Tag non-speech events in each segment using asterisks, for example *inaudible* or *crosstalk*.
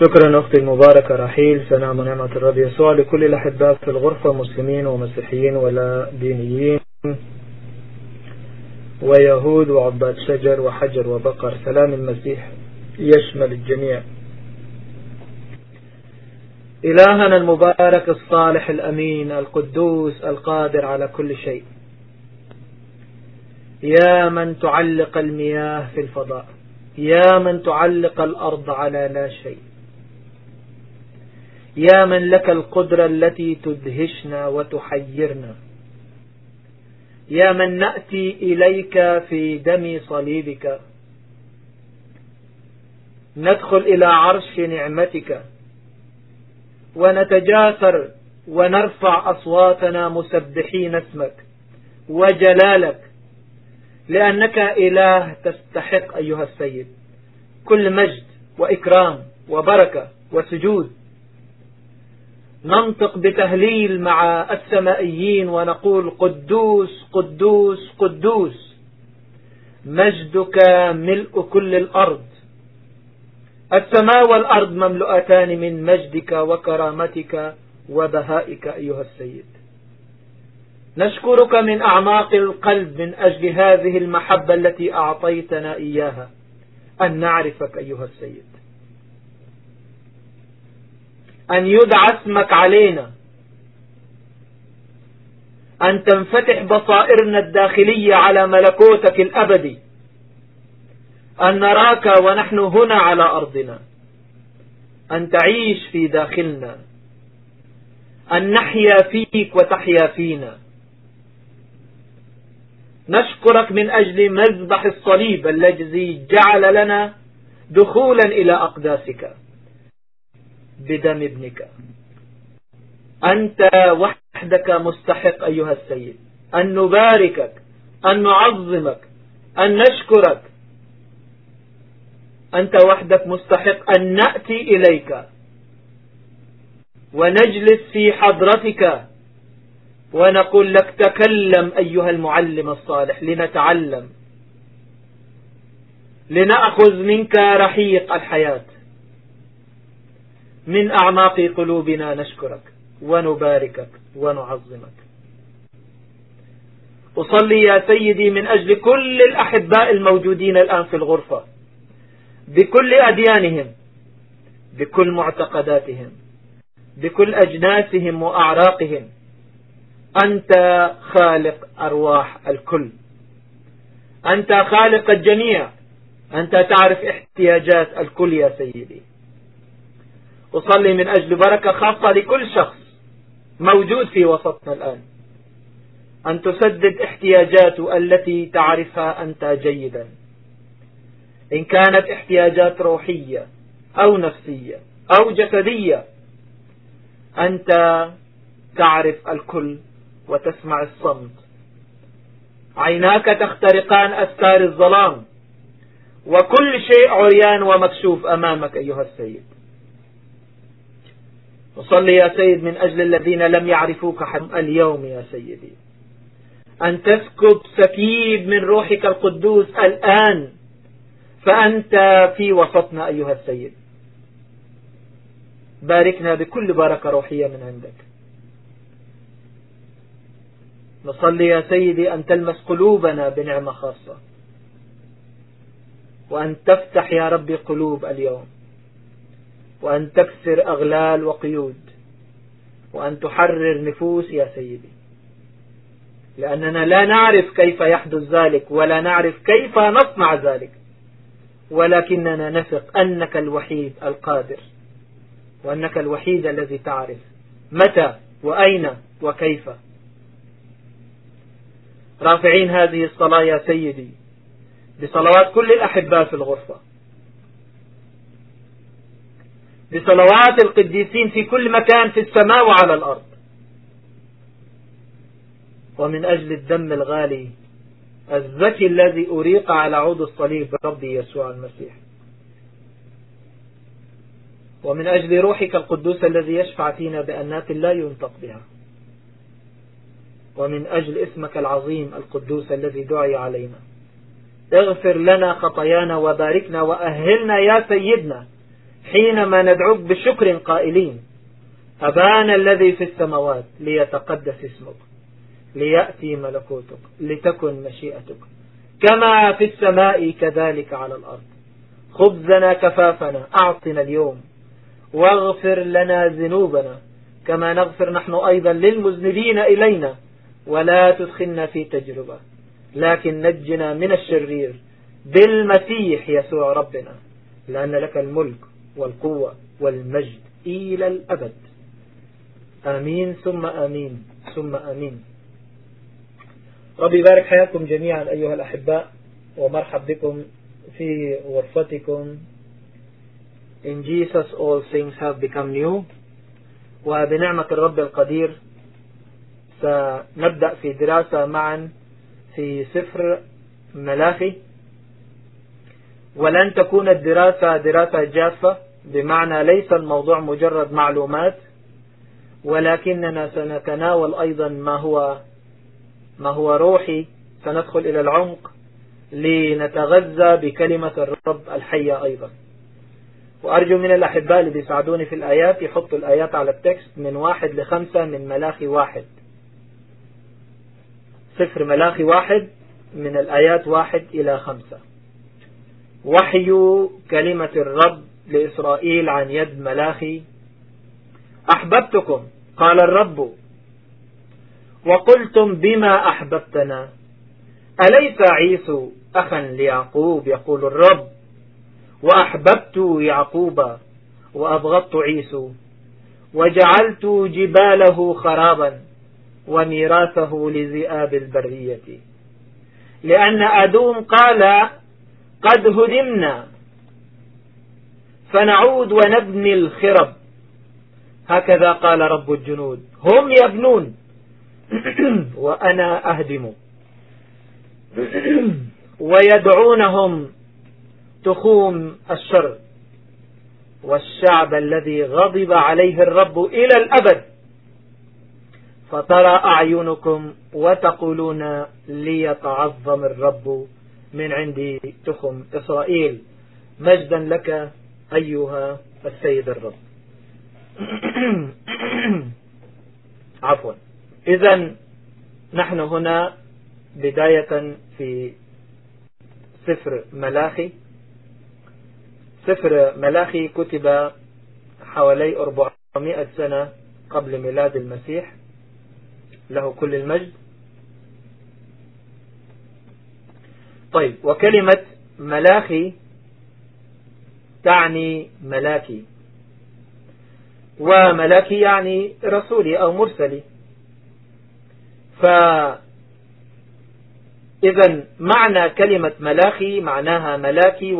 شكرا أختي المباركة رحيل سلام ونعمة الرب يسوع لكل الأحباء في الغرفة مسلمين ومسيحيين ولا دينيين ويهود وعباد شجر وحجر وبقر سلام المسيح يشمل الجميع. إلهنا المبارك الصالح الأمين القدوس القادر على كل شيء. يا من تعلق المياه في الفضاء يا من تعلق الأرض على لا شيء. يا من لك القدرة التي تدهشنا وتحيرنا. يا من نأتي إليك في دم صليبك. ندخل إلى عرش نعمتك. ونتجاثر ونرفع أصواتنا مسبحين اسمك وجلالك لأنك إله تستحق أيها السيد. كل مجد وإكرام وبركة وسجود. ننطق بتهليل مع السمائيين ونقول قدوس قدوس قدوس. مجدك ملء كل الأرض. السماء والأرض مملؤتان من مجدك وكرامتك وبهائك أيها السيد. نشكرك من أعماق القلب من أجل هذه المحبة التي أعطيتنا إياها. أن نعرفك أيها السيد. أن يدعى اسمك علينا. أن تنفتح بصائرنا الداخلية على ملكوتك الأبدي. أن نراك ونحن هنا على أرضنا. أن تعيش في داخلنا. أن نحيا فيك وتحيا فينا. نشكرك من أجل مذبح الصليب الذي جعل لنا دخولا إلى أقداسك. بدم ابنك. أنت وحدك مستحق أيها السيد. أن نباركك أن نعظمك أن نشكرك. أنت وحدك مستحق أن نأتي إليك. ونجلس في حضرتك. ونقول لك تكلم أيها المعلم الصالح لنتعلم. لنأخذ منك رحيق الحياة. من أعماق قلوبنا نشكرك ونباركك ونعظمك. أصلي يا سيدي من أجل كل الأحباء الموجودين الآن في الغرفة بكل أديانهم بكل معتقداتهم بكل أجناسهم وأعراقهم. أنت خالق أرواح الكل. أنت خالق الجميع. أنت تعرف احتياجات الكل يا سيدي. أصلي من أجل بركة خاصة لكل شخص موجود في وسطنا الآن. أن تسدد احتياجاته التي تعرفها أنت جيدا. إن كانت احتياجات روحية أو نفسية أو جسدية أنت تعرف الكل وتسمع الصمت. عيناك تخترقان أستار الظلام وكل شيء عريان ومكشوف أمامك أيها السيد. وصلي يا سيد من أجل الذين لم يعرفوك اليوم يا سيدي. أن تسكب سكيب من روحك القدوس الآن فأنت في وسطنا أيها السيد. باركنا بكل بركة روحية من عندك. نصلي يا سيدي أن تلمس قلوبنا بنعمة خاصة. وأن تفتح يا ربي قلوب اليوم. وأن تكسر أغلال وقيود وأن تحرر نفوس يا سيدي. لأننا لا نعرف كيف يحدث ذلك ولا نعرف كيف نصنع ذلك. ولكننا نثق أنك الوحيد القادر وأنك الوحيد الذي تعرف متى وأين وكيف. رافعين هذه الصلاة يا سيدي بصلوات كل الأحباء في الغرفة. بصلوات القديسين في كل مكان في السماء وعلى الأرض. ومن أجل الدم الغالي الزكي الذي أريق على عود الصليب ربي يسوع المسيح. ومن أجل روحك القدوس الذي يشفع فينا بأنات لا ينطق بها. ومن أجل اسمك العظيم القدوس الذي دعي علينا. اغفر لنا خطايانا وباركنا وأهلنا يا سيدنا. حينما ندعوك بشكر قائلين أبانا الذي في السماوات ليتقدس اسمك ليأتي ملكوتك لتكن مشيئتك. كما في السماء كذلك على الأرض. خبزنا كفافنا أعطنا اليوم. واغفر لنا ذنوبنا كما نغفر نحن أيضا للمذنبين إلينا. ولا تدخلنا في تجربة لكن نجنا من الشرير بالمسيح يسوع ربنا لأن لك الملك والقوة والمجد إلى الأبد. آمين ثم آمين ثم آمين. ربي بارك حياتكم جميعا أيها الأحباء ومرحب بكم في غرفتكم. In Jesus all things have become new. وبنعمة الرب القدير سنبدأ في دراسة معا في سفر ملاخي. ولن تكون الدراسة دراسة جافة. بمعنى ليس الموضوع مجرد معلومات ولكننا سنتناول أيضا ما هو ما هو روحي. سندخل إلى العمق لنتغذى بكلمة الرب الحية أيضا. وأرجو من الأحباء اللي بيساعدوني في الآيات يحطوا الآيات على التكست من واحد لخمسة من ملاخي واحد. صفر ملاخي واحد من الآيات واحد إلى خمسة. وحي كلمة الرب لإسرائيل عن يد ملاخي أحببتكم قال الرب وقلتم بما أحببتنا أليس عيسو أخا ليعقوب؟ يقول الرب وأحببت يعقوب وأبغضت عيسو وجعلت جباله خرابا وميراثه لذئاب البرية. لأن أدوم قال قد هدمنا فنعود ونبني الخرب. هكذا قال رب الجنود. هم يبنون. *clears throat* وأنا أهدم. *clears throat* ويدعونهم تخوم الشر. والشعب الذي غضب عليه الرب إلى الأبد. فترى أعينكم وتقولون ليتعظم الرب من عند تخم إسرائيل. مجدا لك أيها السيد الرب. *clears throat* عفوا. إذا نحن هنا بداية في سفر ملاخي. سفر ملاخي كتب حوالي 400 سنة قبل ميلاد المسيح. له كل المجد. طيب وكلمة ملاخي تعني ملاكي. وملاكي يعني رسولي أو مرسلي. فإذا معنى كلمة ملاخي معناها ملاكي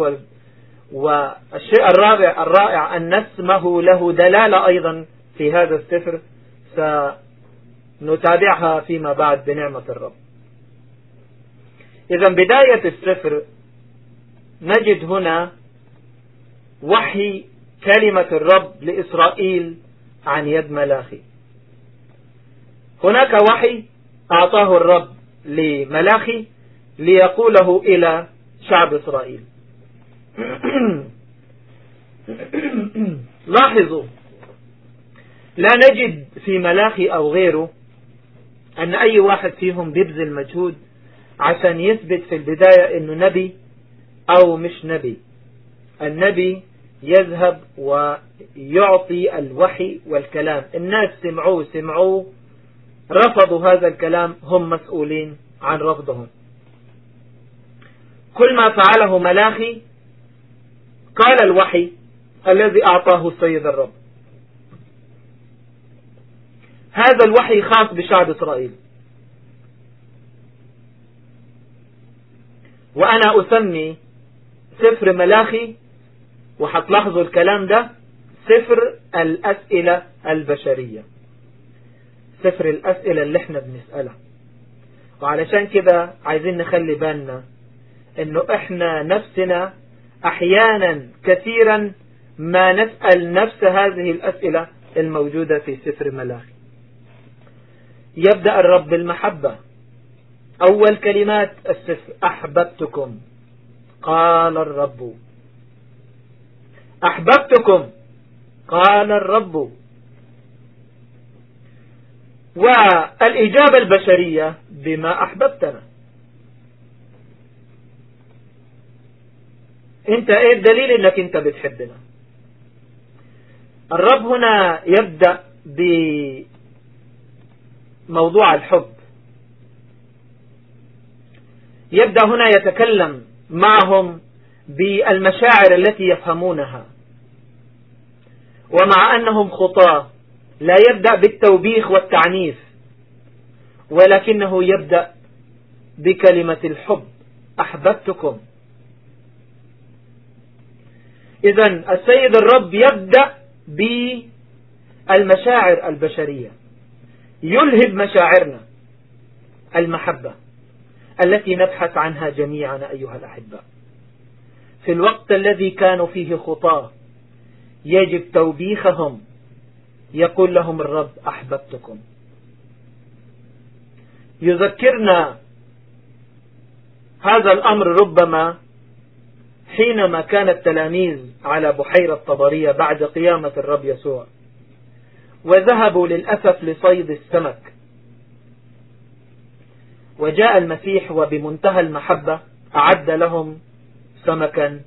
والشيء الرابع الرائع أن اسمه له دلالة أيضا في هذا السفر. سنتابعها فيما بعد بنعمة الرب. إذا بداية السفر نجد هنا وحي كلمة الرب لإسرائيل عن يد ملاخي. هناك وحي أعطاه الرب لملاخي ليقوله إلى شعب إسرائيل. *clears throat* لاحظوا لا نجد في ملاخي أو غيره أن أي واحد فيهم بيبذل مجهود عشان يثبت في البداية أنه نبي أو مش نبي. النبي يذهب ويعطي الوحي والكلام. الناس سمعوه سمعوه رفضوا هذا الكلام هم مسؤولين عن رفضهم. كل ما فعله ملاخي قال الوحي الذي أعطاه السيد الرب. هذا الوحي خاص بشعب إسرائيل. وأنا أسمي سفر ملاخي وحتلاحظوا الكلام ده سفر الأسئلة البشرية. سفر الأسئلة اللي إحنا بنسألها. وعلشان كده عايزين نخلي بالنا إنه إحنا نفسنا أحيانا كثيرا ما نسأل نفس هذه الأسئلة الموجودة في سفر ملاخي يبدأ الرب بالمحبة. أول كلمات السفر أحببتكم. قال الرب أحببتكم قال الرب. والإجابة البشرية بما أحببتنا. أنت إيه الدليل إنك أنت بتحبنا؟ الرب هنا يبدأ بموضوع الحب. يبدأ هنا يتكلم معهم بالمشاعر التي يفهمونها. ومع أنهم خطاة لا يبدأ بالتوبيخ والتعنيف ولكنه يبدأ بكلمة الحب. أحببتكم. إذا السيد الرب يبدأ بالمشاعر البشرية. يلهب مشاعرنا المحبة التي نبحث عنها جميعا أيها الأحباء في الوقت الذي كانوا فيه خطاة يجب توبيخهم. يقول لهم الرب أحببتكم. يذكرنا هذا الأمر ربما حينما كان التلاميذ على بحيرة طبرية بعد قيامة الرب يسوع وذهبوا للأسف لصيد السمك. وجاء المسيح وبمنتهى المحبة أعد لهم سمكا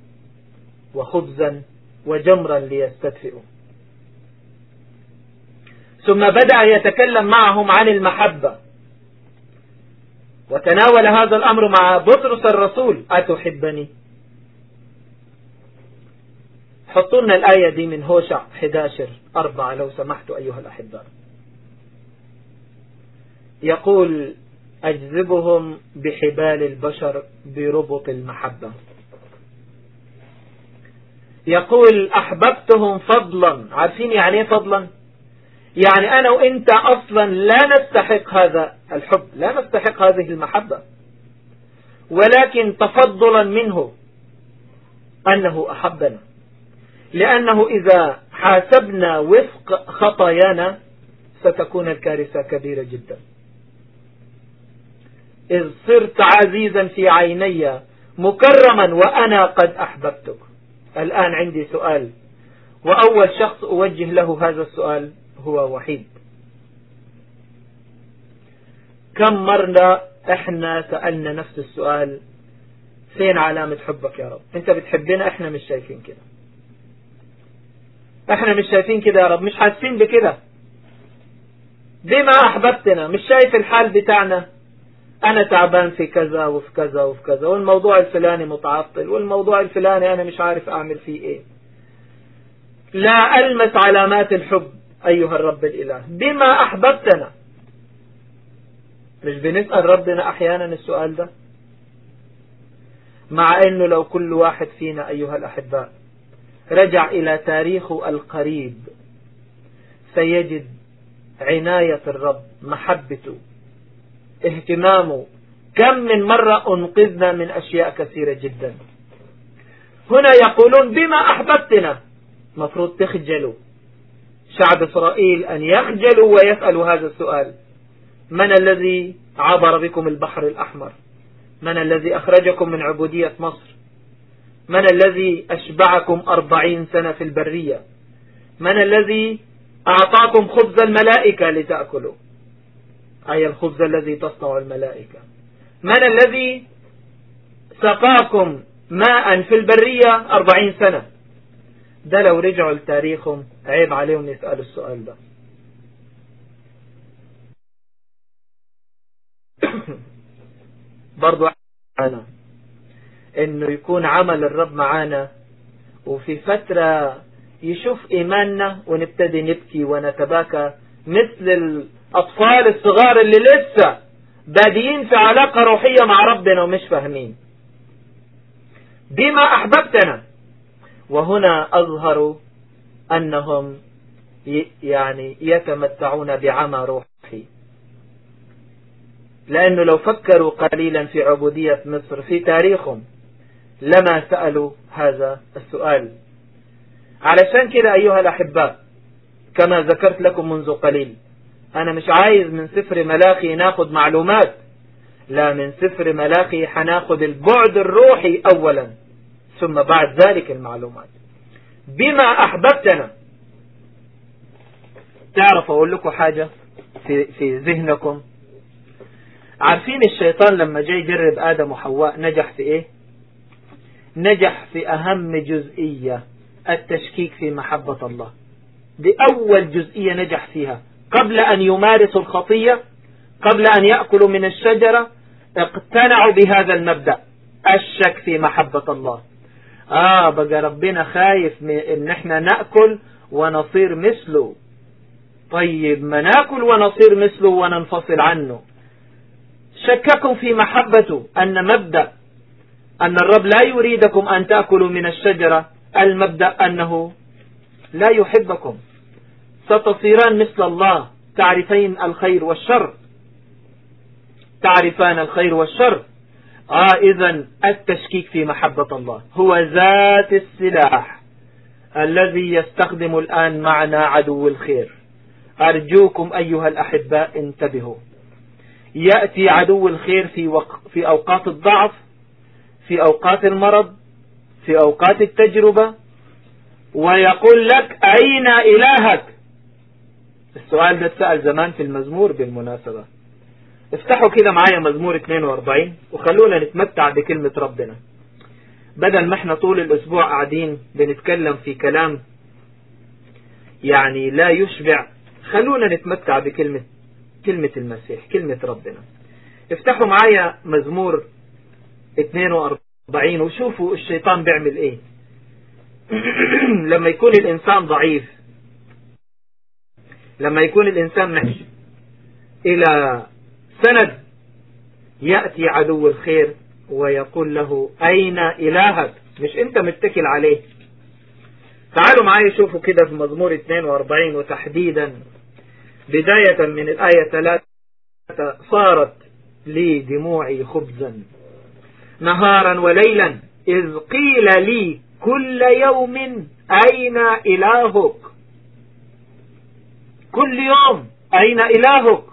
وخبزا وجمرا ليستدفئوا. ثم بدأ يتكلم معهم عن المحبة. وتناول هذا الأمر مع بطرس الرسول. أتحبني؟ حطوا لنا الآية دي من هوشع 11 أربعة لو سمحتوا أيها الأحباء يقول أجذبهم بحبال البشر بربط المحبة. يقول أحببتهم فضلا. عارفين يعني إيه فضلا؟ يعني أنا وإنت أصلا لا نستحق هذا الحب لا نستحق هذه المحبة. ولكن تفضلا منه أنه أحبنا. لأنه إذا حاسبنا وفق خطايانا ستكون الكارثة كبيرة جدا. إذ صرت عزيزا في عيني مكرما وأنا قد أحببتك. الآن عندي سؤال. وأول شخص أوجه له هذا السؤال هو وحيد. كم مرة إحنا سألنا نفس السؤال؟ فين علامة حبك يا رب؟ أنت بتحبنا إحنا مش شايفين كده. إحنا مش شايفين كده يا رب مش حاسين بكده. بما أحببتنا مش شايف الحال بتاعنا؟ أنا تعبان في كذا وفي كذا وفي كذا والموضوع الفلاني متعطل والموضوع الفلاني أنا مش عارف أعمل فيه إيه. لا ألمس علامات الحب أيها الرب الإله. بما أحببتنا. مش بنسأل ربنا أحيانا السؤال ده؟ مع إنه لو كل واحد فينا أيها الأحباء رجع إلى تاريخه القريب سيجد عناية الرب محبته اهتمامه كم من مرة أنقذنا من أشياء كثيرة جدا. هنا يقولون بما أحببتنا. مفروض تخجلوا. شعب إسرائيل أن يخجلوا ويسألوا هذا السؤال. من الذي عبر بكم البحر الأحمر؟ من الذي أخرجكم من عبودية مصر؟ من الذي أشبعكم أربعين سنة في البرية؟ من الذي أعطاكم خبز الملائكة لتأكلوا؟ أي الخبز الذي تصنع الملائكة. من الذي سقاكم ماء في البرية أربعين سنة؟ ده لو رجعوا لتاريخهم عيب عليهم يسألوا السؤال ده. *coughs* برضو أنا إنه يكون عمل الرب معانا وفي فترة يشوف إيماننا ونبتدي نبكي ونتباكى مثل الاطفال الصغار اللي لسه بادين في علاقة روحية مع ربنا ومش فاهمين. بما أحببتنا. وهنا اظهروا أنهم يعني يتمتعون بعمى روحي. لأنه لو فكروا قليلا في عبودية مصر في تاريخهم لما سألوا هذا السؤال. علشان كده أيها الأحباء كما ذكرت لكم منذ قليل أنا مش عايز من سفر ملاخي ناخد معلومات. لا من سفر ملاخي حناخد البعد الروحي أولا ثم بعد ذلك المعلومات. بما أحببتنا. تعرف أقول لكم حاجة في, في ذهنكم؟ عارفين الشيطان لما جاي يجرب آدم وحواء نجح في إيه؟ نجح في أهم جزئية التشكيك في محبة الله. دي أول جزئية نجح فيها. قبل أن يمارسوا الخطية قبل أن يأكلوا من الشجرة اقتنعوا بهذا المبدأ. الشك في محبة الله. آه بقى ربنا خايف من إن إحنا نأكل ونصير مثله. طيب ما نأكل ونصير مثله وننفصل عنه. شككوا في محبته أن مبدأ أن الرب لا يريدكم أن تأكلوا من الشجرة. المبدأ أنه لا يحبكم. ستصيران مثل الله. تعرفين الخير والشر. تعرفان الخير والشر. آه إذا التشكيك في محبة الله هو ذات السلاح الذي يستخدم الآن معنا عدو الخير. أرجوكم أيها الأحباء انتبهوا. يأتي عدو الخير في, وق... في أوقات الضعف في أوقات المرض في أوقات التجربة ويقول لك أين إلهك؟ السؤال ده اتسأل زمان في المزمور بالمناسبة. افتحوا كده معايا مزمور 42 وخلونا نتمتع بكلمة ربنا. بدل ما إحنا طول الأسبوع قاعدين بنتكلم في كلام يعني لا يشبع خلونا نتمتع بكلمة كلمة المسيح كلمة ربنا. افتحوا معايا مزمور 42 وشوفوا الشيطان بيعمل إيه. *clears throat* لما يكون الإنسان ضعيف لما يكون الإنسان محش إلى سند يأتي عدو الخير ويقول له أين إلهك؟ مش أنت متكل عليه. تعالوا معايا شوفوا كده في مزمور 42 وتحديدا. بداية من الآية 3 صارت لي دموعي خبزا. نهارا وليلا إذ قيل لي كل يوم أين إلهك؟ كل يوم. أين إلهك؟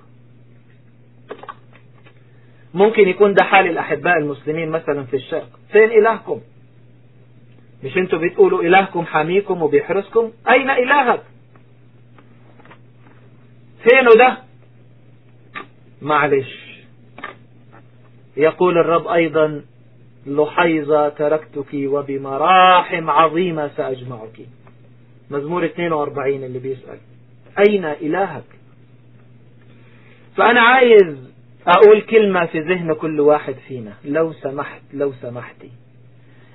ممكن يكون ده حال الأحباء المسلمين مثلا في الشرق. فين إلهكم؟ مش أنتوا بتقولوا إلهكم حاميكم وبيحرسكم؟ أين إلهك؟ فينه ده؟ معلش. يقول الرب أيضا لحيظة تركتك وبمراحم عظيمة سأجمعك. مزمور 42 اللي بيسأل. أين إلهك؟ فأنا عايز أقول كلمة في ذهن كل واحد فينا. لو سمحت لو سمحتي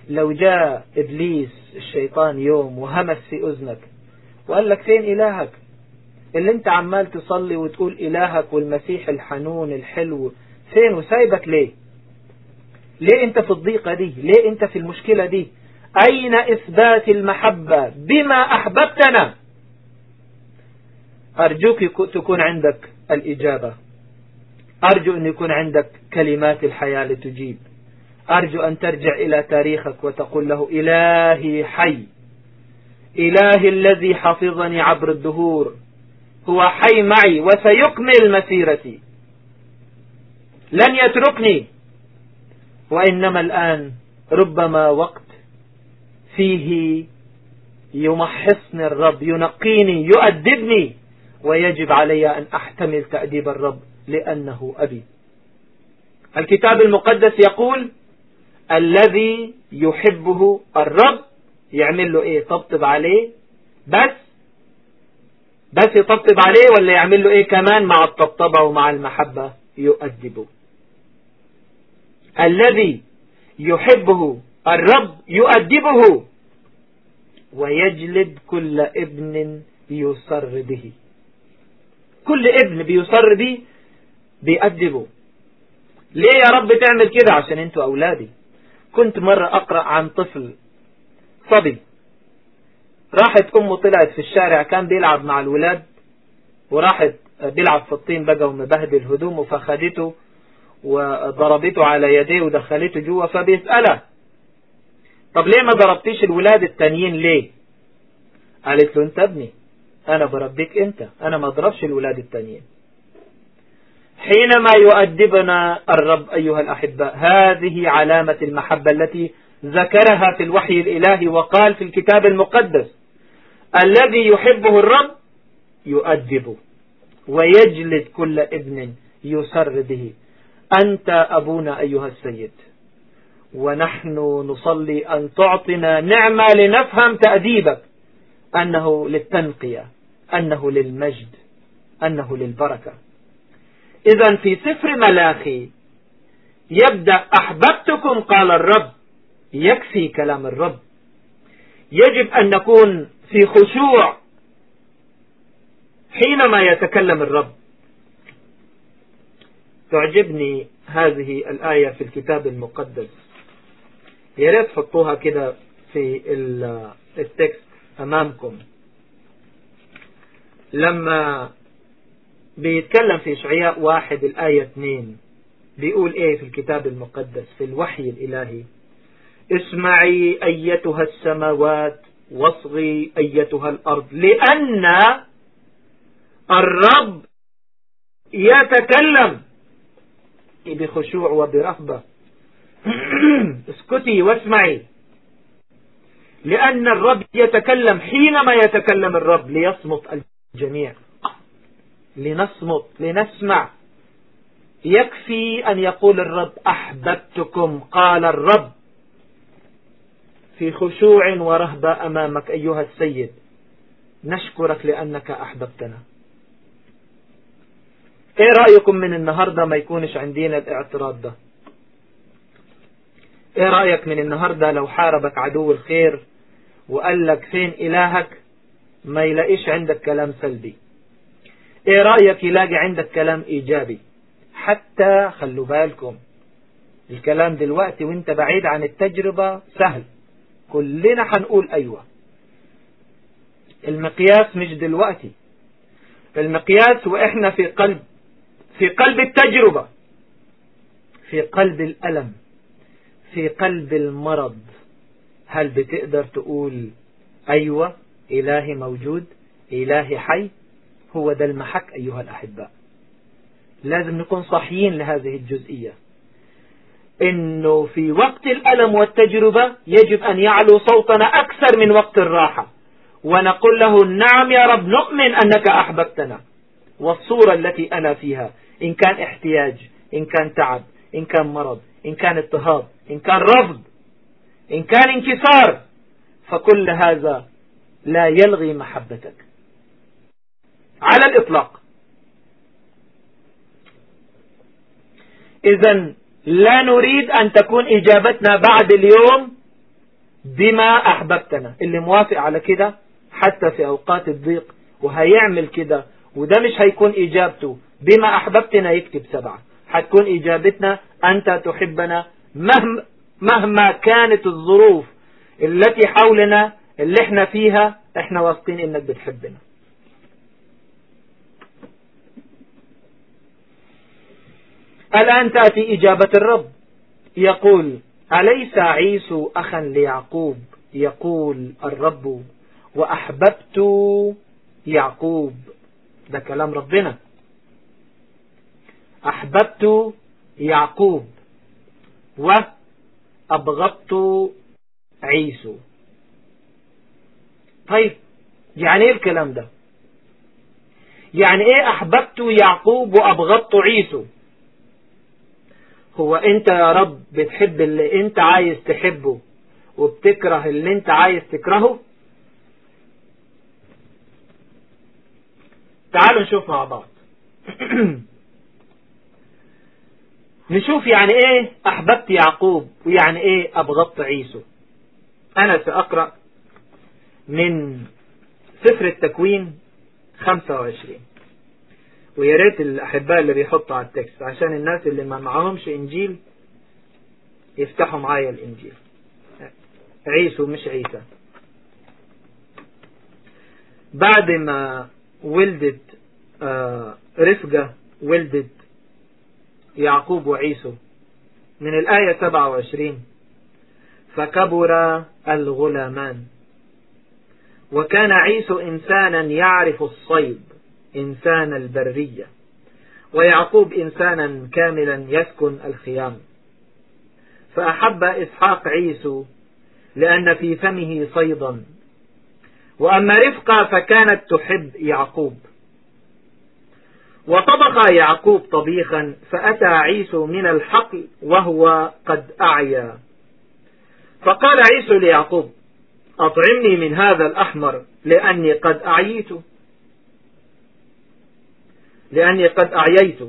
لو جاء إبليس الشيطان يوم وهمس في أذنك وقال لك فين إلهك؟ اللي أنت عمال تصلي وتقول إلهك والمسيح الحنون الحلو فين؟ وسايبك ليه؟ ليه أنت في الضيقة دي؟ ليه أنت في المشكلة دي؟ أين إثبات المحبة؟ بما أحببتنا. أرجوك تكون عندك الإجابة. أرجو أن يكون عندك كلمات الحياة لتجيب. أرجو أن ترجع إلى تاريخك وتقول له إلهي حي. إلهي الذي حفظني عبر الدهور. هو حي معي وسيكمل مسيرتي. لن يتركني. وإنما الآن ربما وقت فيه يمحصني الرب ينقيني يؤدبني. ويجب علي أن أحتمل تأديب الرب لأنه أبي. الكتاب المقدس يقول الذي يحبه الرب يعمل له إيه؟ طبطب عليه. بس بس يطبطب عليه ولا يعمل له إيه كمان مع الطبطبة ومع المحبة؟ يؤدبه الذي يحبه الرب يؤدبه. ويجلد كل ابن يسر به. كل ابن بيسر به بيأدبوا ليه يا رب تعمل كده؟ عشان أنتوا أولادي. كنت مرة أقرأ عن طفل صبي. راحت أمه طلعت في الشارع كان بيلعب مع الولاد وراحت بيلعب في الطين بقى ومبهدل هدومه فخدته وضربته على يديه ودخلته جوه فبيسأله طب ليه ما ضربتيش الولاد التانيين ليه؟ قالت له انت ابني. أنا بربيك أنت. أنا ما أضربش الولاد التانيين. حينما يؤدبنا الرب أيها الأحباء هذه علامة المحبة التي ذكرها في الوحي الإلهي وقال في الكتاب المقدس الذي يحبه الرب يؤدبه ويجلد كل ابن يسر به. أنت أبونا أيها السيد ونحن نصلي أن تعطنا نعمة لنفهم تأديبك أنه للتنقية. أنه للمجد أنه للبركة. إذا في سفر ملاخي يبدأ أحببتكم قال الرب يكفي كلام الرب. يجب أن نكون في خشوع حينما يتكلم الرب. تعجبني هذه الآية في الكتاب المقدس. يا ريت تحطوها كده في التكست أمامكم. لما بيتكلم في إشعياء واحد الآية اثنين بيقول إيه في الكتاب المقدس في الوحي الإلهي؟ اسمعي أيتها السماوات واصغي أيتها الأرض لأن الرب يتكلم. بخشوع وبرهبة. *clears throat* اسكتي واسمعي. لأن الرب يتكلم حينما يتكلم الرب ليصمت الجميع لنصمت لنسمع. يكفي أن يقول الرب أحببتكم قال الرب. في خشوع ورهبة أمامك أيها السيد نشكرك لأنك أحببتنا. إيه رأيكم من النهاردة ما يكونش عندنا الاعتراض ده؟ إيه رأيك من النهاردة لو حاربك عدو الخير وقال لك فين إلهك؟ ما يلاقيش عندك كلام سلبي. إيه رأيك يلاقي عندك كلام إيجابي؟ حتى خلوا بالكم الكلام دلوقتي وانت بعيد عن التجربة سهل. كلنا هنقول أيوه. المقياس مش دلوقتي. المقياس وإحنا في قلب في قلب التجربة في قلب الألم في قلب المرض. هل بتقدر تقول أيوة؟ إلهي موجود إلهي حي هو ده المحك أيها الأحباء لازم نكون صحيين لهذه الجزئية. إنه في وقت الألم والتجربة يجب أن يعلو صوتنا أكثر من وقت الراحة. ونقول له نعم يا رب نؤمن أنك أحببتنا. والصورة التي أنا فيها إن كان احتياج إن كان تعب إن كان مرض إن كان اضطهاد إن كان رفض إن كان انكسار فكل هذا لا يلغي محبتك. على الإطلاق. إذا لا نريد أن تكون إجابتنا بعد اليوم بما أحببتنا. اللي موافق على كده حتى في أوقات الضيق وهيعمل كده وده مش هيكون إجابته. بما أحببتنا يكتب سبعة. هتكون إجابتنا أنت تحبنا مهما, مهما كانت الظروف التي حولنا اللي إحنا فيها إحنا واثقين انك بتحبنا. الآن تأتي إجابة الرب. يقول أليس عيسو أخا ليعقوب؟ يقول الرب وأحببت يعقوب. ده كلام ربنا. أحببت يعقوب وأبغضت عيسو. طيب يعني إيه الكلام ده؟ يعني إيه أحببت يعقوب وأبغضت عيسو؟ هو أنت يا رب بتحب اللي أنت عايز تحبه وبتكره اللي أنت عايز تكرهه؟ تعالوا نشوف مع بعض. *clears throat* نشوف يعني إيه أحببت يعقوب ويعني إيه أبغضت عيسو. أنا سأقرأ من سفر التكوين 25 ويا ريت الأحباء اللي بيحطوا على التكست عشان الناس اللي ما معهمش إنجيل يفتحوا معايا الإنجيل. عيسو مش عيسى. بعد ما ولدت آه رفقة ولدت يعقوب وعيسو من الآية 27 فكبر الغلامان. وكان عيسو إنسانا يعرف الصيد إنسان البرية ويعقوب إنسانا كاملا يسكن الخيام. فأحب إسحاق عيسو لأن في فمه صيدا. وأما رفقة فكانت تحب يعقوب. وطبخ يعقوب طبيخا فأتى عيسو من الحقل وهو قد أعيا. فقال عيسو ليعقوب أطعمني من هذا الأحمر لأني قد أعيت. لأني قد أعييت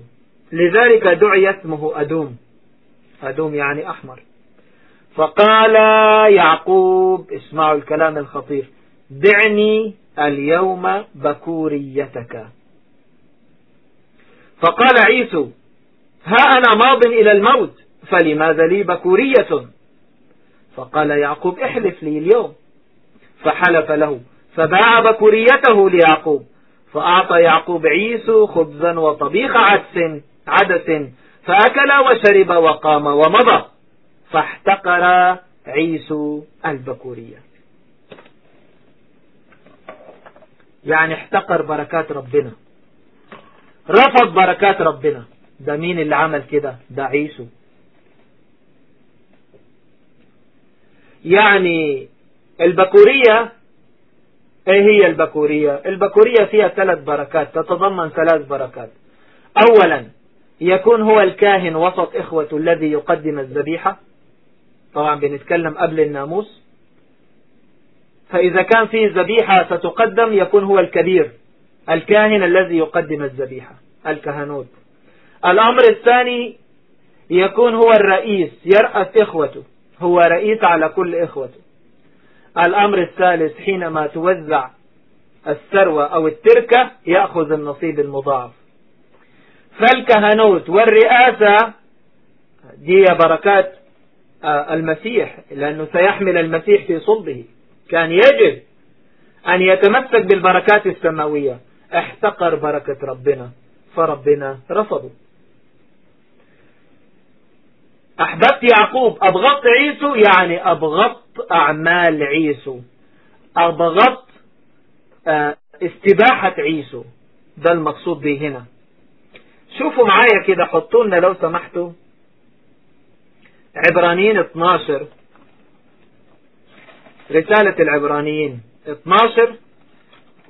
لذلك دعي اسمه أدوم. أدوم يعني أحمر. فقال يعقوب اسمعوا الكلام الخطير دعني اليوم بكوريتك. فقال عيسو ها أنا ماض إلى الموت فلماذا لي بكورية؟ فقال يعقوب احلف لي اليوم. فحلف له فباع بكوريته ليعقوب فأعطى يعقوب عيسو خبزا وطبيخ عدس عدس فأكل وشرب وقام ومضى فاحتقر عيسو البكورية. يعني احتقر بركات ربنا رفض بركات ربنا. ده مين اللي عمل كده؟ ده عيسو. يعني البكورية إيه هي البكورية؟ البكورية فيها ثلاث بركات تتضمن ثلاث بركات. اولا يكون هو الكاهن وسط اخوته الذي يقدم الذبيحة. طبعا بنتكلم قبل الناموس. فإذا كان فيه ذبيحة ستقدم يكون هو الكبير الكاهن الذي يقدم الذبيحة الكهنوت. الأمر الثاني يكون هو الرئيس يرأس إخوته هو رئيس على كل إخوته. الأمر الثالث حينما توزع الثروة أو التركة يأخذ النصيب المضاعف فالكهنوت والرئاسة دي بركات آه، المسيح لأنه سيحمل المسيح في صلبه. كان يجب أن يتمسك بالبركات السماوية. احتقر بركة ربنا فربنا رفضه. أحببت يعقوب أبغضت عيسو؟ يعني أبغضت أعمال عيسو. أبغضت آه، استباحة عيسو. ده المقصود به هنا. شوفوا معايا كده حطوا لنا لو سمحتوا. عبرانيين 12 رسالة العبرانيين. 12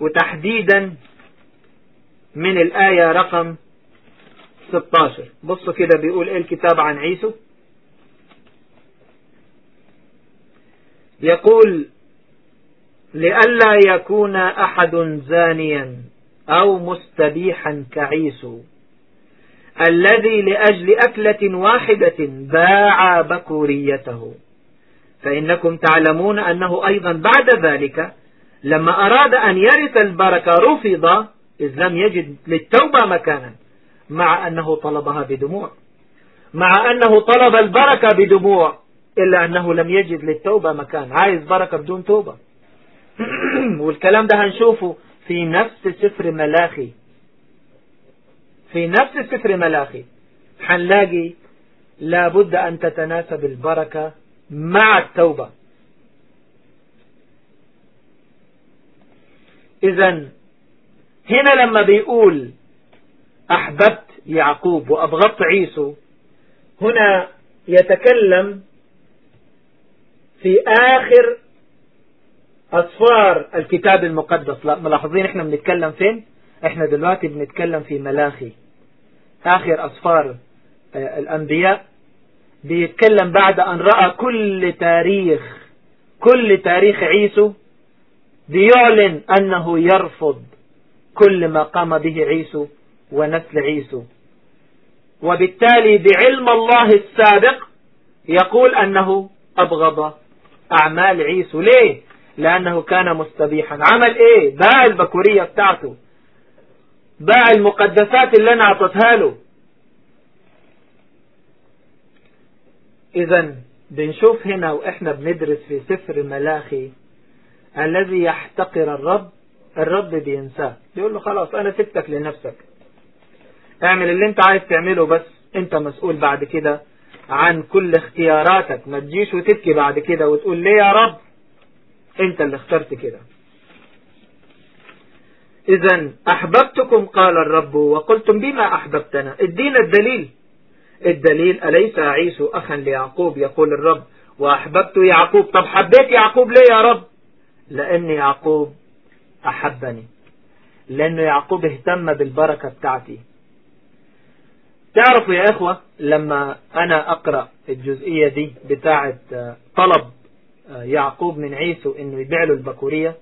وتحديدا من الآية رقم 16 بصوا كده بيقول إيه الكتاب عن عيسو؟ يقول لئلا يكون أحد زانيا أو مستبيحا كعيسو الذي لأجل أكلة واحدة باع بكوريته. فإنكم تعلمون أنه أيضا بعد ذلك لما أراد أن يرث البركة رفض إذ لم يجد للتوبة مكانا مع أنه طلبها بدموع. مع أنه طلب البركة بدموع. إلا أنه لم يجد للتوبة مكان. عايز بركة بدون توبة. *clears throat* والكلام ده هنشوفه في نفس سفر ملاخي. في نفس سفر ملاخي. هنلاقي لابد أن تتناسب البركة مع التوبة. إذا هنا لما بيقول أحببت يعقوب وأبغضت عيسو هنا يتكلم في آخر أصفار الكتاب المقدس. لا ملاحظين إحنا بنتكلم فين؟ إحنا دلوقتي بنتكلم في ملاخي. آخر أصفار آه، الأنبياء. بيتكلم بعد أن رأى كل تاريخ كل تاريخ عيسو. بيعلن أنه يرفض كل ما قام به عيسو ونسل عيسو. وبالتالي بعلم الله السابق يقول أنه أبغض أعمال عيسو. ليه؟ لأنه كان مستبيحا. عمل إيه؟ باع البكورية بتاعته. باع المقدسات اللي أنا أعطتها له. إذا بنشوف هنا وإحنا بندرس في سفر ملاخي الذي يحتقر الرب الرب بينساه. بيقول له خلاص أنا سبتك لنفسك. اعمل اللي أنت عايز تعمله بس أنت مسؤول بعد كده. عن كل اختياراتك. ما تجيش وتبكي بعد كده وتقول ليه يا رب؟ انت اللي اخترت كده. اذا أحببتكم قال الرب وقلتم بما أحببتنا؟ ادينا الدليل. الدليل أليس عيسو أخا ليعقوب؟ يقول الرب. وأحببت يعقوب. طب حبيت يعقوب ليه يا رب؟ لأن يعقوب أحبني. لأنه يعقوب اهتم بالبركة بتاعتي. تعرفوا يا إخوة لما أنا أقرأ الجزئية دي بتاعة طلب يعقوب من عيسو إنه يبيع له البكورية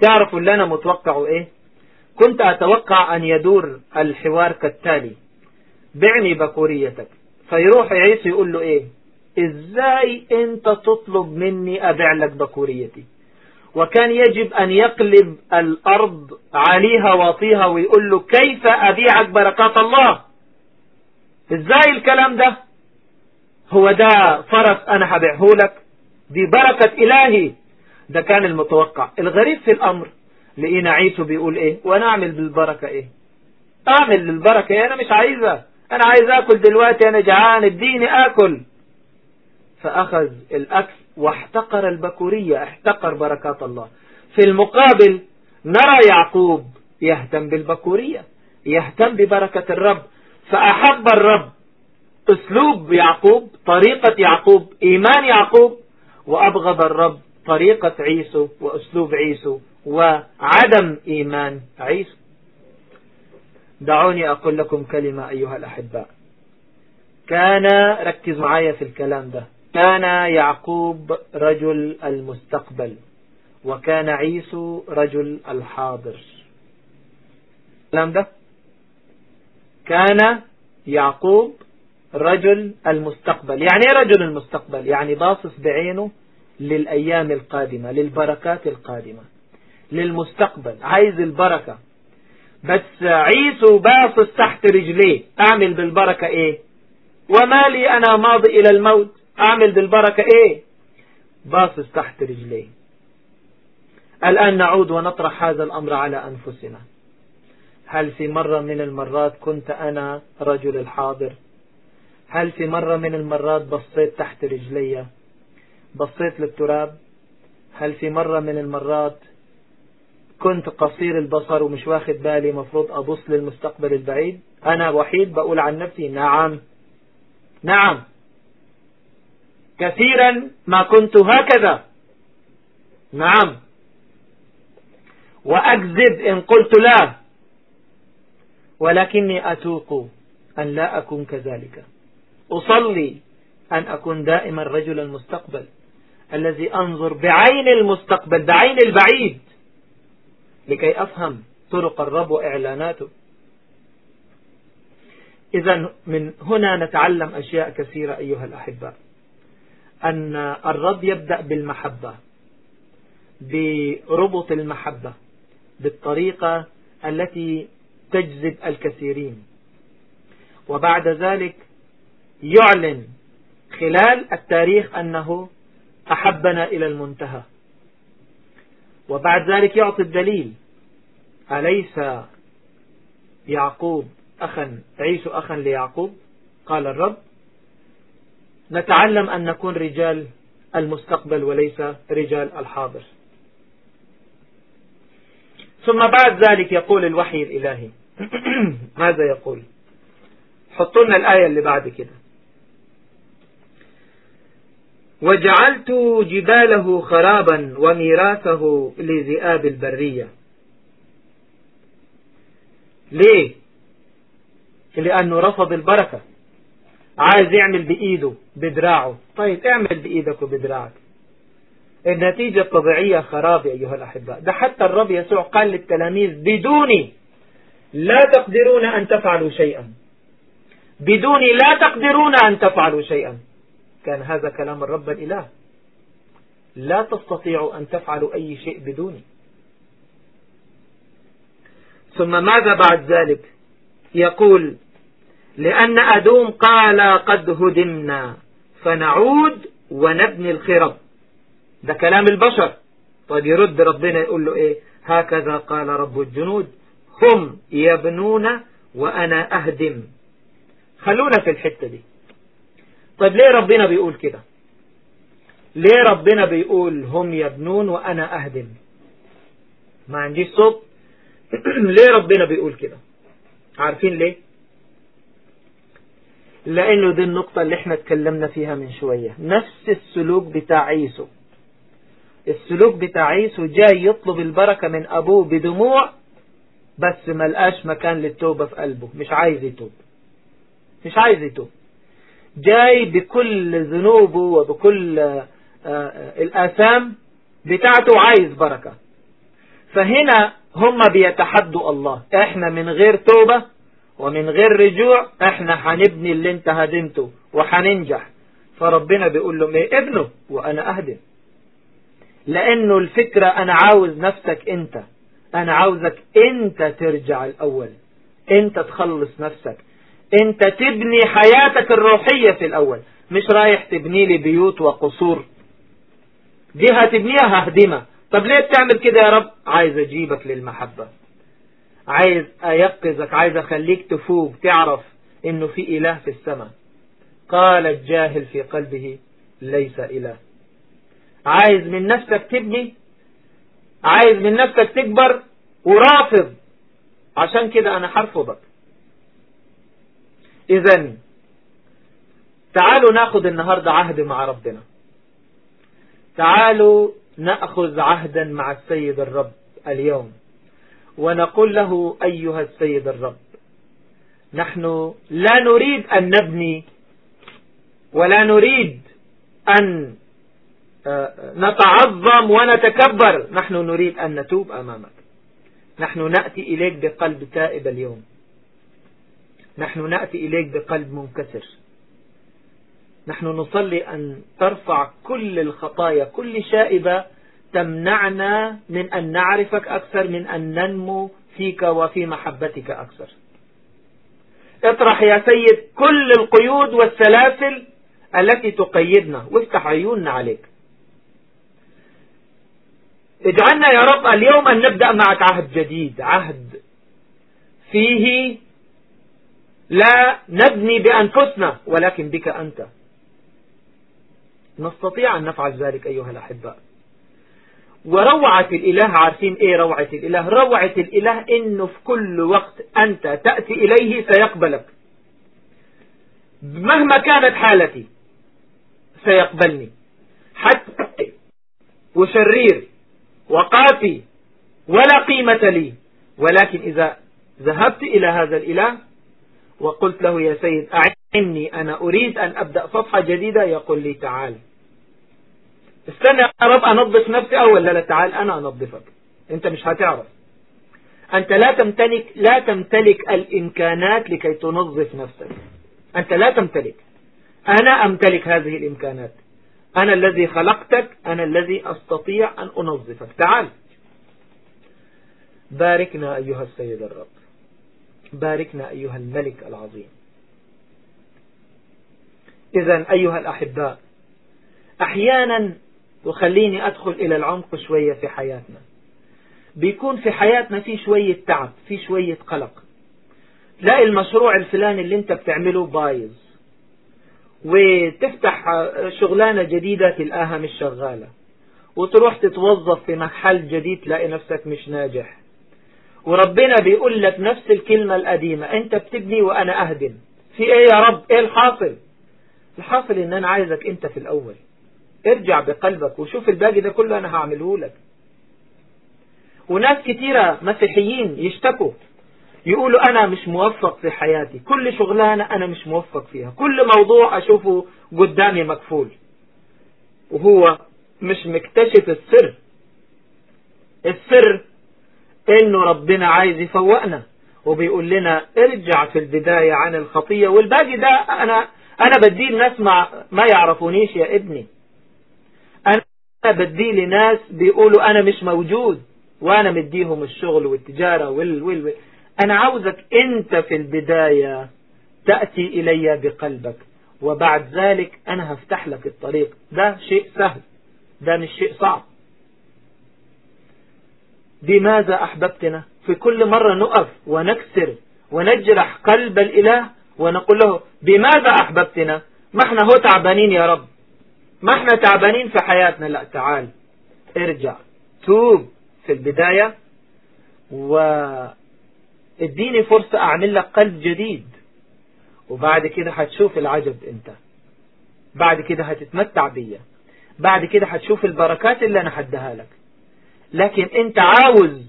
تعرفوا اللي أنا متوقعه إيه؟ كنت أتوقع أن يدور الحوار كالتالي. بعني بكوريتك. فيروح عيسو يقول له إيه؟ إزاي أنت تطلب مني أبيع لك بكوريتي؟ وكان يجب أن يقلب الأرض عليها وأطيها ويقول له كيف أبيعك بركات الله؟ إزاي الكلام ده؟ هو ده فرس أنا هبيعه لك. دي بركة إلهي. ده كان المتوقع. الغريب في الأمر لقينا عيسو بيقول إيه؟ وأنا أعمل بالبركة إيه؟ أعمل للبركة إيه؟ أنا مش عايزة أنا عايز آكل دلوقتي أنا جعان إديني آكل. فأخذ الأكل واحتقر البكورية. احتقر بركات الله. في المقابل نرى يعقوب يهتم بالبكورية يهتم ببركة الرب. فأحب الرب. أسلوب يعقوب طريقة يعقوب إيمان يعقوب وأبغض الرب طريقة عيسو وأسلوب عيسو وعدم إيمان عيسو. دعوني أقول لكم كلمة أيها الأحباء كان ركزوا معايا في الكلام ده. كان يعقوب رجل المستقبل وكان عيسو رجل الحاضر. الكلام ده؟ كان يعقوب رجل المستقبل. يعني إيه رجل المستقبل؟ يعني باصص بعينه للأيام القادمة للبركات القادمة للمستقبل. عايز البركة. بس عيسو باصص تحت رجليه. أعمل بالبركة إيه؟ وما لي أنا ماضي إلى الموت. أعمل بالبركة إيه؟ باصص تحت رجليه. الآن نعود ونطرح هذا الأمر على أنفسنا. هل في مرة من المرات كنت أنا رجل الحاضر؟ هل في مرة من المرات بصيت تحت رجلي؟ بصيت للتراب؟ هل في مرة من المرات كنت قصير البصر ومش واخد بالي مفروض أبص للمستقبل البعيد؟ أنا وحيد بقول عن نفسي نعم. نعم. كثيرا ما كنت هكذا. نعم. وأكذب إن قلت لا. ولكني أتوق أن لا أكون كذلك. أصلي أن أكون دائما رجل المستقبل الذي أنظر بعين المستقبل بعين البعيد لكي أفهم طرق الرب وإعلاناته. إذا من هنا نتعلم أشياء كثيرة أيها الأحباء أن الرب يبدأ بالمحبة بربط المحبة بالطريقة التي تجذب الكثيرين. وبعد ذلك يعلن خلال التاريخ أنه أحبنا إلى المنتهى. وبعد ذلك يعطي الدليل أليس يعقوب أخا عيسو أخا ليعقوب؟ قال الرب نتعلم أن نكون رجال المستقبل وليس رجال الحاضر. ثم بعد ذلك يقول الوحي الإلهي. *clears throat* ماذا يقول؟ حطوا لنا الآية اللي بعد كده. وجعلت جباله خرابا وميراثه لذئاب البرية. ليه؟ لأنه رفض البركة. عايز يعمل بإيده بدراعه. طيب اعمل بإيدك وبدراعك. النتيجة الطبيعية خراب أيها الأحباء ده حتى الرب يسوع قال للتلاميذ بدوني لا تقدرون أن تفعلوا شيئا. بدوني لا تقدرون أن تفعلوا شيئا. كان هذا كلام الرب الإله. لا تستطيعوا أن تفعلوا أي شيء بدوني. ثم ماذا بعد ذلك؟ يقول لأن أدوم قال قد هدمنا فنعود ونبني الخرب. ده كلام البشر. طيب يرد ربنا يقول له إيه؟ هكذا قال رب الجنود هم يبنون وأنا أهدم. خلونا في الحتة دي. طيب ليه ربنا بيقول كده؟ ليه ربنا بيقول هم يبنون وأنا أهدم؟ ما عنديش صوت. *clears throat* ليه ربنا بيقول كده؟ عارفين ليه؟ لأنه دي النقطة اللي إحنا اتكلمنا فيها من شوية. نفس السلوك بتاع عيسو. السلوك بتاع عيسو جاي يطلب البركة من أبوه بدموع بس ملقاش مكان للتوبة في قلبه. مش عايز يتوب. مش عايز يتوب. جاي بكل ذنوبه وبكل آه، آه، الآثام بتاعته عايز بركة. فهنا هم بيتحدوا الله. إحنا من غير توبة ومن غير رجوع إحنا هنبني اللي انت هدمته وهننجح. فربنا بيقول لهم إيه؟ ابنه وأنا أهدم. لأنه الفكرة أنا عاوز نفسك أنت أنا عاوزك أنت ترجع الأول أنت تخلص نفسك أنت تبني حياتك الروحية في الأول. مش رايح تبني لي بيوت وقصور. دي هتبنيها ههدمها طب ليه بتعمل كده يا رب؟ عايز أجيبك للمحبة. عايز أيقظك عايز أخليك تفوق تعرف إنه في إله في السماء. قال الجاهل في قلبه ليس إله. عايز من نفسك تبني عايز من نفسك تكبر ورافض. عشان كده أنا حرفضك اذا تعالوا ناخد النهاردة عهد مع ربنا. تعالوا نأخذ عهدا مع السيد الرب اليوم. ونقول له أيها السيد الرب نحن لا نريد أن نبني ولا نريد أن نتعظم ونتكبر. نحن نريد أن نتوب أمامك. نحن نأتي إليك بقلب تائب اليوم. نحن نأتي إليك بقلب منكسر. نحن نصلي أن ترفع كل الخطايا كل شائبة تمنعنا من أن نعرفك أكثر من أن ننمو فيك وفي محبتك أكثر. اطرح يا سيد كل القيود والسلاسل التي تقيدنا وافتح عيوننا عليك. اجعلنا يا رب اليوم أن نبدأ معك عهد جديد عهد فيه لا نبني بأنفسنا ولكن بك أنت. نستطيع أن نفعل ذلك أيها الأحباء وروعة الإله عارفين إيه روعة الإله؟ روعة الإله إنه في كل وقت أنت تأتي إليه سيقبلك. مهما كانت حالتي سيقبلني. حتى وشرير وقافي ولا قيمة لي. ولكن إذا ذهبت إلى هذا الإله وقلت له يا سيد أعني أنا أريد أن أبدأ صفحة جديدة يقول لي تعال. استنى يا رب أنظف نفسي أول. لا لا تعال أنا أنظفك. أنت مش هتعرف. أنت لا تمتلك لا تمتلك الإمكانات لكي تنظف نفسك. أنت لا تمتلك. أنا أمتلك هذه الإمكانات. أنا الذي خلقتك أنا الذي أستطيع أن أنظفك. تعال. باركنا أيها السيد الرب. باركنا أيها الملك العظيم. إذا أيها الأحباء أحيانا وخليني أدخل إلى العمق شوية في حياتنا. بيكون في حياتنا في شوية تعب في شوية قلق. تلاقي المشروع الفلاني اللي انت بتعمله بايظ. وتفتح شغلانة جديدة تلقاها مش شغالة. وتروح تتوظف في محل جديد تلاقي نفسك مش ناجح. وربنا بيقول لك نفس الكلمة القديمة أنت بتبني وأنا أهدم. في إيه يا رب؟ إيه الحاصل؟ الحاصل إن أنا عايزك أنت في الأول. ارجع بقلبك وشوف الباقي ده كله أنا هعمله لك. وناس كتيرة مسيحيين يشتكوا. يقولوا أنا مش موفق في حياتي. كل شغلانة أنا مش موفق فيها. كل موضوع أشوفه قدامي مكفول وهو مش مكتشف السر. السر إنه ربنا عايز يفوقنا. وبيقول لنا ارجع في البداية عن الخطية. والباقي ده أنا أنا بدي الناس ما, ما يعرفونيش يا ابني. أنا بدي لناس بيقولوا أنا مش موجود. وأنا مديهم الشغل والتجارة وال وال, أنا عاوزك أنت في البداية تأتي إلي بقلبك وبعد ذلك أنا هفتح لك الطريق. ده شيء سهل ده مش شيء صعب. بماذا أحببتنا؟ في كل مرة نقف ونكسر ونجرح قلب الإله ونقول له بماذا أحببتنا؟ ما إحنا هو تعبانين يا رب. ما إحنا تعبانين في حياتنا. لا تعال ارجع توب في البداية واديني فرصة أعمل لك قلب جديد. وبعد كده هتشوف العجب أنت. بعد كده هتتمتع بيا. بعد كده هتشوف البركات اللي أنا حدها لك. لكن أنت عاوز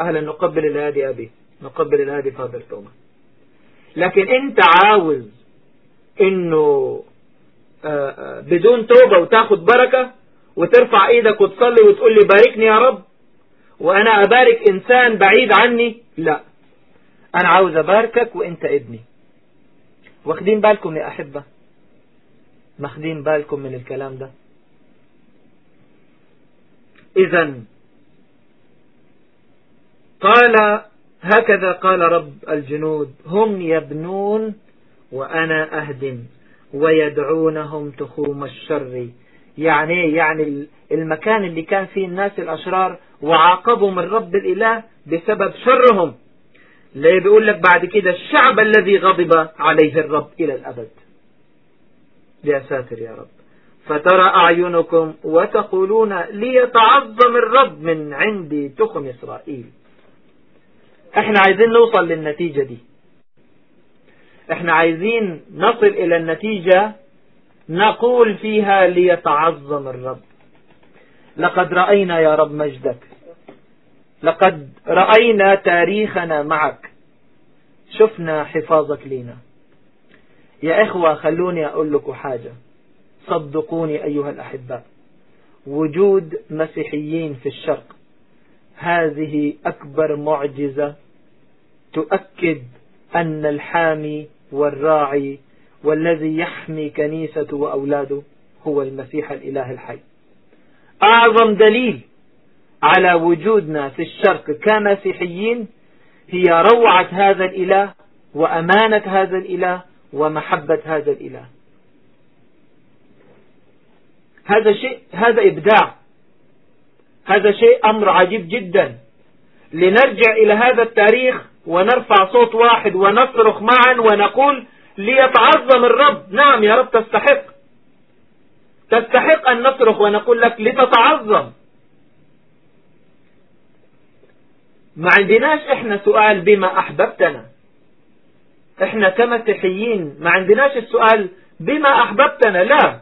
أهلا نقبل الهادي أبي. نقبل الهادي فاضل توما لكن أنت عاوز إنه آه، آه، بدون توبة وتاخد بركة وترفع إيدك وتصلي وتقول لي باركني يا رب وأنا أبارك إنسان بعيد عني؟ لا. أنا عاوز أباركك وأنت ابني. واخدين بالكم يا أحبة؟ ماخدين بالكم من الكلام ده. اذا قال هكذا قال رب الجنود هم يبنون وأنا أهدم ويدعونهم تخوم الشر. يعني يعني المكان اللي كان فيه الناس الأشرار وعاقبهم الرب الإله بسبب شرهم. ليه بيقول لك بعد كده الشعب الذي غضب عليه الرب إلى الأبد. يا ساتر يا رب. فترى أعينكم وتقولون ليتعظم الرب من عندي تخم إسرائيل. إحنا عايزين نوصل للنتيجة دي. إحنا عايزين نصل إلى النتيجة نقول فيها ليتعظم الرب. لقد رأينا يا رب مجدك. لقد رأينا تاريخنا معك. شفنا حفاظك لنا. يا إخوة خلوني أقول لكم حاجة. صدقوني أيها الأحباء وجود مسيحيين في الشرق هذه أكبر معجزة تؤكد أن الحامي والراعي والذي يحمي كنيسة وأولاده هو المسيح الإله الحي. أعظم دليل على وجودنا في الشرق كمسيحيين هي روعة هذا الإله وأمانة هذا الإله ومحبة هذا الإله. هذا شيء هذا إبداع. هذا شيء أمر عجيب جدا. لنرجع إلى هذا التاريخ ونرفع صوت واحد ونصرخ معا ونقول ليتعظم الرب. نعم يا رب تستحق. تستحق أن نصرخ ونقول لك لتتعظم. ما عندناش إحنا سؤال بما أحببتنا. إحنا كمسيحيين ما عندناش السؤال بما أحببتنا لا.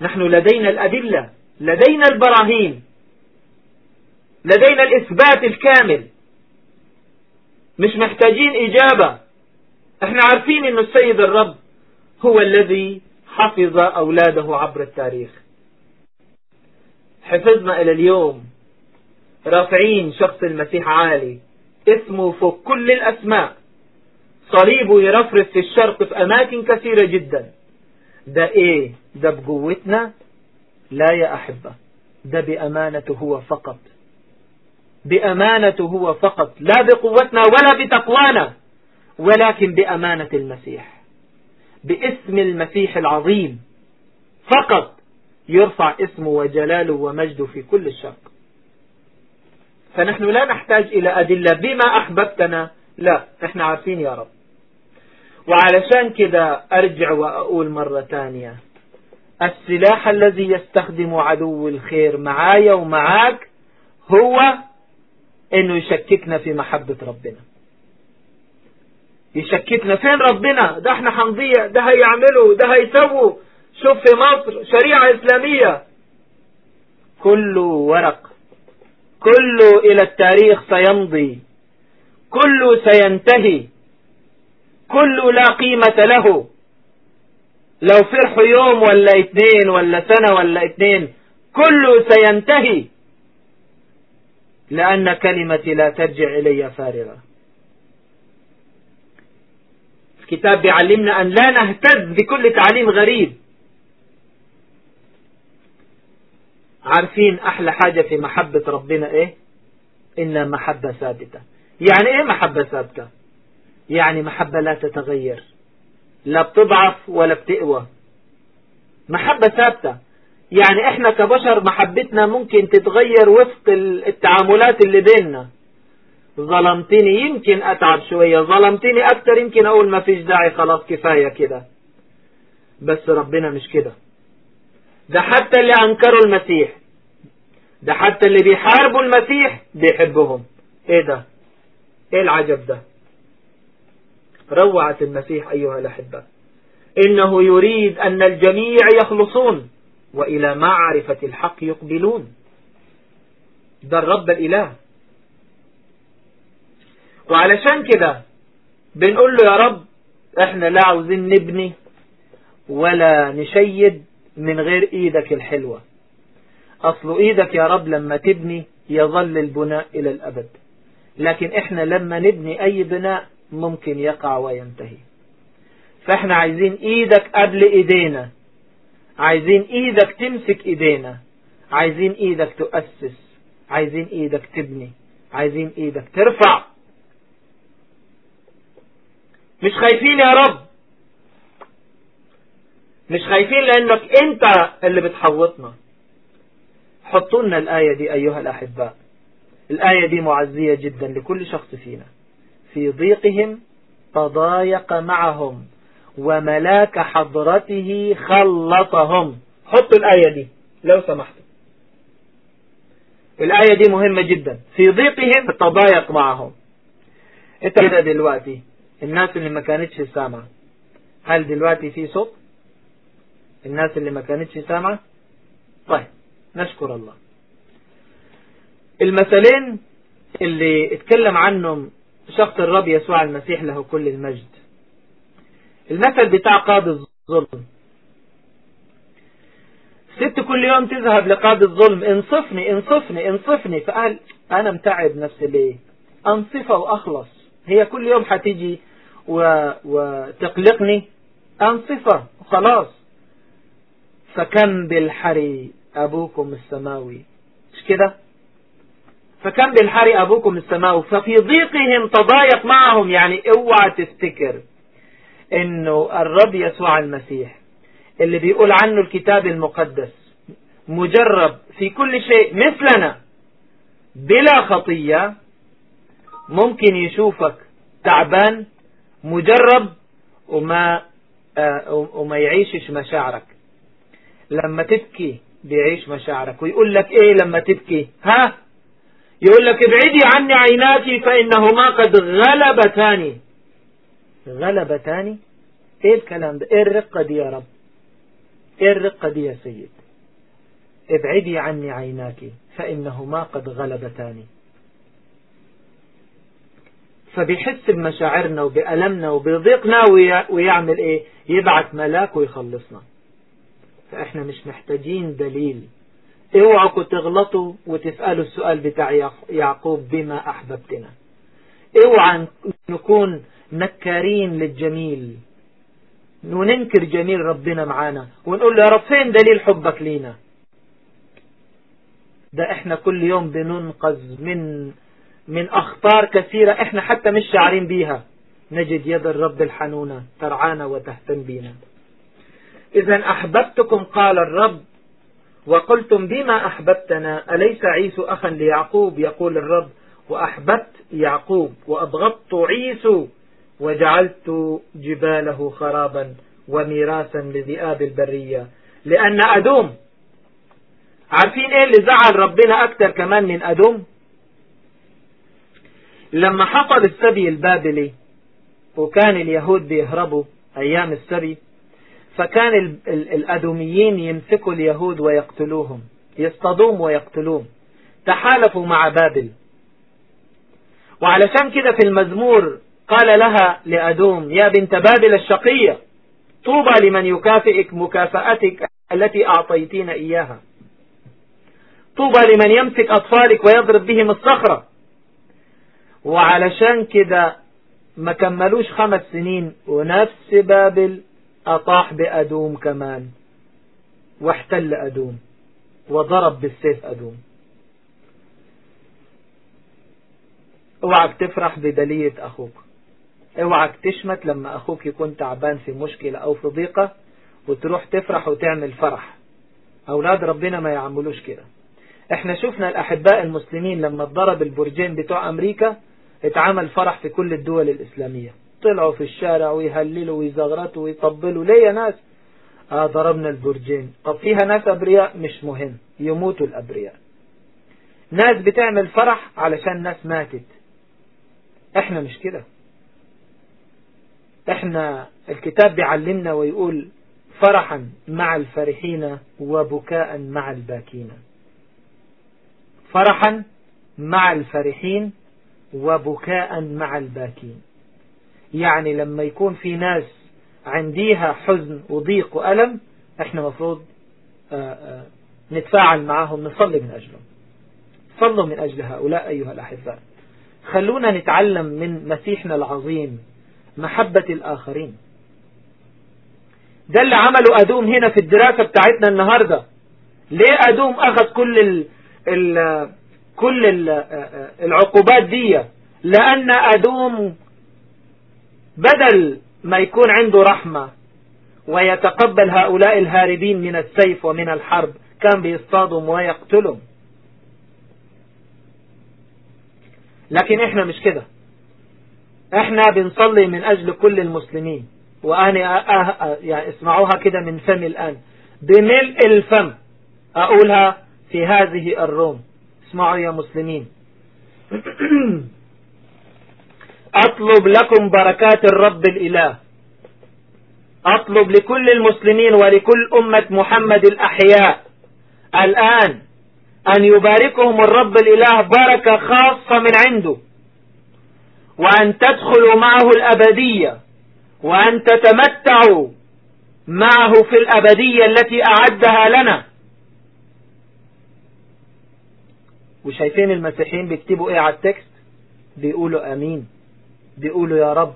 نحن لدينا الأدلة لدينا البراهين لدينا الإثبات الكامل. مش محتاجين إجابة. إحنا عارفين ان السيد الرب هو الذي حفظ أولاده عبر التاريخ. حفظنا إلى اليوم. رافعين شخص المسيح عالي. اسمه فوق كل الأسماء. صليبه يرفرف في الشرق في أماكن كثيرة جدا. ده إيه؟ ده بقوتنا؟ لا يا أحبة. ده بأمانته هو فقط. بأمانته هو فقط. لا بقوتنا ولا بتقوانا. ولكن بأمانة المسيح. باسم المسيح العظيم. فقط. يرفع اسمه وجلاله ومجده في كل الشرق. فنحن لا نحتاج إلى أدلة بما أحببتنا. لا إحنا عارفين يا رب. وعلشان كده أرجع وأقول مرة تانية السلاح الذي يستخدم عدو الخير معايا ومعاك هو انه يشككنا في محبة ربنا. يشككنا فين ربنا؟ ده إحنا هنضيع ده هيعملوا ده هيسووا. شوف في مصر شريعة إسلامية. كله ورق. كله إلى التاريخ سيمضي. كله سينتهي. كله لا قيمة له. لو فرحوا يوم ولا اتنين ولا سنة ولا اتنين كله سينتهي. لأن كلمتي لا ترجع إلي فارغة. الكتاب بيعلمنا أن لا نهتز بكل تعليم غريب. عارفين أحلى حاجة في محبة ربنا إيه؟ إن محبة ثابتة. يعني إيه محبة ثابتة؟ يعني محبة لا تتغير. لا بتضعف ولا بتقوى. محبة ثابتة. يعني إحنا كبشر محبتنا ممكن تتغير وفق التعاملات اللي بيننا. ظلمتني يمكن أتعب شوية ظلمتني أكتر يمكن أقول ما فيش داعي خلاص كفاية كده. بس ربنا مش كده. ده حتى اللي أنكروا المسيح. ده حتى اللي بيحاربوا المسيح بيحبهم. إيه ده؟ إيه العجب ده؟ روعة المسيح أيها الأحبة. إنه يريد أن الجميع يخلصون وإلى معرفة الحق يقبلون. ده الرب الإله. وعلشان كده بنقول له يا رب إحنا لا عاوزين نبني ولا نشيد من غير إيدك الحلوة. أصل إيدك يا رب لما تبني يظل البناء إلى الأبد. لكن إحنا لما نبني أي بناء ممكن يقع وينتهي. فإحنا عايزين إيدك قبل إيدينا. عايزين إيدك تمسك إيدينا. عايزين إيدك تؤسس. عايزين إيدك تبني. عايزين إيدك ترفع. مش خايفين يا رب. مش خايفين لأنك أنت اللي بتحوطنا. حطوا لنا الآية دي أيها الأحباء. الآية دي معزية جدا لكل شخص فينا. في ضيقهم تضايق معهم وملاك حضرته خلطهم. حطوا الآية دي لو سمحتوا الآية دي مهمة جدا. في ضيقهم تضايق معهم. إنت كده دلوقتي الناس اللي ما كانتش سامعة هل دلوقتي في صوت؟ الناس اللي ما كانتش سامعة؟ طيب نشكر الله. المثلين اللي اتكلم عنهم شخص الرب يسوع المسيح له كل المجد. المثل بتاع قاضي الظلم. ست كل يوم تذهب لقاضي الظلم انصفني انصفني انصفني. فقال أنا متعب نفسي ليه؟ أنصفه وأخلص. هي كل يوم هتيجي و... وتقلقني أنصفه وخلاص فكم بالحري أبوكم السماوي؟ مش كده؟ فكم بالحري أبوكم السماوي؟ ففي ضيقهم تضايق معهم يعني اوعى تفتكر إنه الرب يسوع المسيح اللي بيقول عنه الكتاب المقدس مجرب في كل شيء مثلنا بلا خطية ممكن يشوفك تعبان مجرب وما آه وما يعيشش مشاعرك. لما تبكي بيعيش مشاعرك ويقول لك إيه لما تبكي؟ ها؟ يقول لك ابعدي عني عيناك فإنهما قد غلبتاني. غلبتاني؟ إيه الكلام ده؟ إيه الرقة دي يا رب؟ إيه الرقة دي يا سيد؟ ابعدي عني عيناك فإنهما قد غلبتاني. فبيحس بمشاعرنا وبألمنا وبضيقنا ويعمل إيه؟ يبعت ملاك ويخلصنا. فإحنا مش محتاجين دليل. اوعوا تغلطوا وتسألوا السؤال بتاع يعقوب بما أحببتنا. اوعى نكون نكارين للجميل. وننكر جميل ربنا معانا. ونقول له يا رب فين دليل حبك لينا؟ ده إحنا كل يوم بننقذ من من أخطار كثيرة إحنا حتى مش شعرين بيها. نجد يد الرب الحنونة ترعانا وتهتم بينا. إذا أحببتكم قال الرب وقلتم بما أحببتنا؟ أليس عيسو أخا ليعقوب؟ يقول الرب وأحببت يعقوب وأبغضت عيسو وجعلت جباله خرابا وميراثا لذئاب البرية. لأن أدوم عارفين إيه اللي زعل ربنا أكتر كمان من أدوم؟ لما حصل السبي البابلي وكان اليهود بيهربوا أيام السبي فكان ال ال الأدوميين يمسكوا اليهود ويقتلوهم يصطادوهم ويقتلوهم تحالفوا مع بابل. وعلشان كده في المزمور قال لها لأدوم يا بنت بابل الشقية طوبى لمن يكافئك مكافأتك التي أعطيتين إياها. طوبى لمن يمسك أطفالك ويضرب بهم الصخرة. وعلشان كده ما كملوش خمس سنين ونفس بابل أطاح بأدوم كمان واحتل أدوم وضرب بالسيف أدوم. اوعك تفرح بدلية أخوك. اوعك تشمت لما أخوك يكون تعبان في مشكلة أو في ضيقة وتروح تفرح وتعمل فرح. أولاد ربنا ما يعملوش كده. إحنا شفنا الأحباء المسلمين لما اتضرب البرجين بتوع أمريكا اتعمل فرح في كل الدول الإسلامية. طلعوا في الشارع ويهللوا ويزغرطوا ويطبلوا ليه يا ناس. آه ضربنا البرجين. طب فيها ناس أبرياء؟ مش مهم. يموتوا الأبرياء. ناس بتعمل فرح علشان ناس ماتت. إحنا مش كده. إحنا الكتاب بيعلمنا ويقول فرحا مع الفرحين وبكاء مع الباكين. فرحا مع الفرحين وبكاء مع الباكين. يعني لما يكون في ناس عنديها حزن وضيق وألم إحنا مفروض آه، آه، نتفاعل معهم نصلي من أجلهم. صلوا من أجل هؤلاء أيها الأحباء خلونا نتعلم من مسيحنا العظيم محبة الآخرين. ده اللي عمله أدوم هنا في الدراسة بتاعتنا النهاردة. ليه أدوم أخذ كل ال ال كل ال العقوبات دي؟ لأن أدوم بدل ما يكون عنده رحمة ويتقبل هؤلاء الهاربين من السيف ومن الحرب كان بيصطادهم ويقتلهم. لكن إحنا مش كده. إحنا بنصلي من أجل كل المسلمين. وأنا يعني اسمعوها كده من فمي الآن. بملء الفم أقولها في هذه الروم. اسمعوا يا مسلمين. *clears throat* أطلب لكم بركات الرب الإله. أطلب لكل المسلمين ولكل أمة محمد الأحياء الآن أن يباركهم الرب الإله بركة خاصة من عنده. وأن تدخلوا معه الأبدية. وأن تتمتعوا معه في الأبدية التي أعدها لنا. وشايفين المسيحيين بيكتبوا إيه على التكست؟ بيقولوا آمين. بيقولوا يا رب.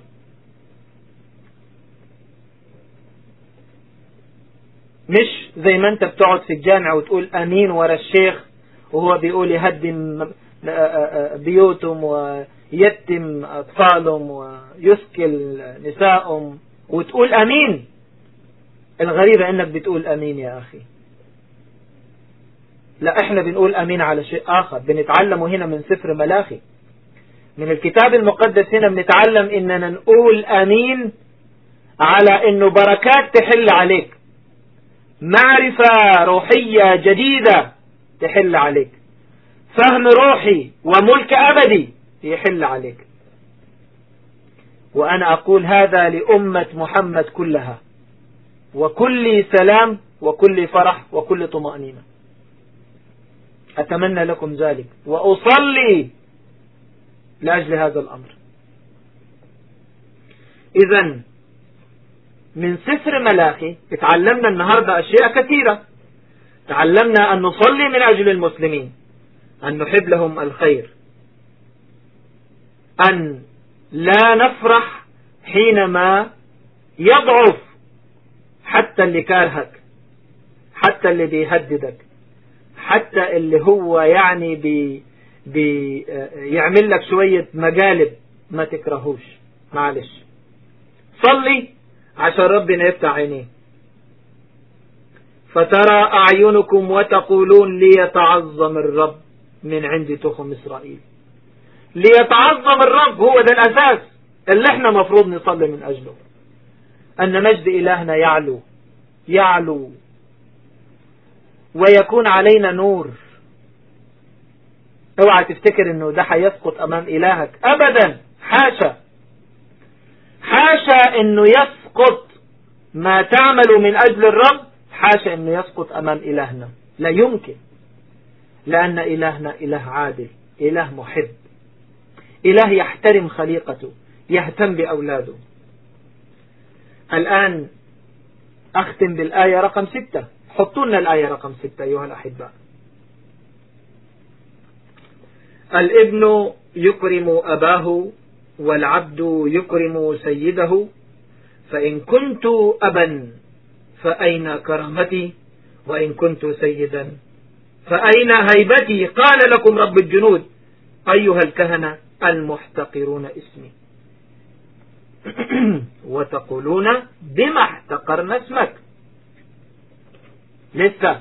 مش زي ما انت بتقعد في الجامع وتقول أمين ورا الشيخ وهو بيقول يهدم بيوتهم ويتم أطفالهم ويسكل نسائهم وتقول أمين. الغريبة أنك بتقول أمين يا أخي. لا إحنا بنقول أمين على شيء آخر. بنتعلمه هنا من سفر ملاخي. من الكتاب المقدس هنا بنتعلم إننا نقول آمين على إنه بركات تحل عليك. معرفة روحية جديدة تحل عليك. فهم روحي وملك أبدي يحل عليك. وأنا أقول هذا لأمة محمد كلها. وكل سلام وكل فرح وكل طمأنينة. أتمنى لكم ذلك. وأصلي لأجل هذا الأمر. إذا من سفر ملاخي اتعلمنا النهاردة أشياء كثيرة. تعلمنا أن نصلي من أجل المسلمين أن نحب لهم الخير. أن لا نفرح حينما يضعف حتى اللي كارهك حتى اللي بيهددك حتى اللي هو يعني بي بي يعمل لك شوية مقالب ما تكرهوش. معلش. صلي عشان ربنا يفتح عينيه فترى أعينكم وتقولون ليتعظم الرب من عند تخم إسرائيل. ليتعظم الرب هو ده الأساس اللي إحنا مفروض نصلي من أجله. أن مجد إلهنا يعلو يعلو ويكون علينا نور. اوعى تفتكر انه ده هيسقط امام الهك ابدا. حاشا. حاشا انه يسقط ما تعمل من أجل الرب. حاشا انه يسقط امام الهنا. لا يمكن. لأن الهنا اله عادل اله محب. اله يحترم خليقته يهتم باولاده. الآن أختم بالآية رقم ستة. حطوا لنا الآية رقم ستة أيها الاحباء الابن يكرم أباه والعبد يكرم سيده فإن كنت أبا فأين كرامتي؟ وإن كنت سيدا فأين هيبتي؟ قال لكم رب الجنود أيها الكهنة المحتقرون اسمي. *clears throat* وتقولون بما احتقرنا اسمك. لسه؟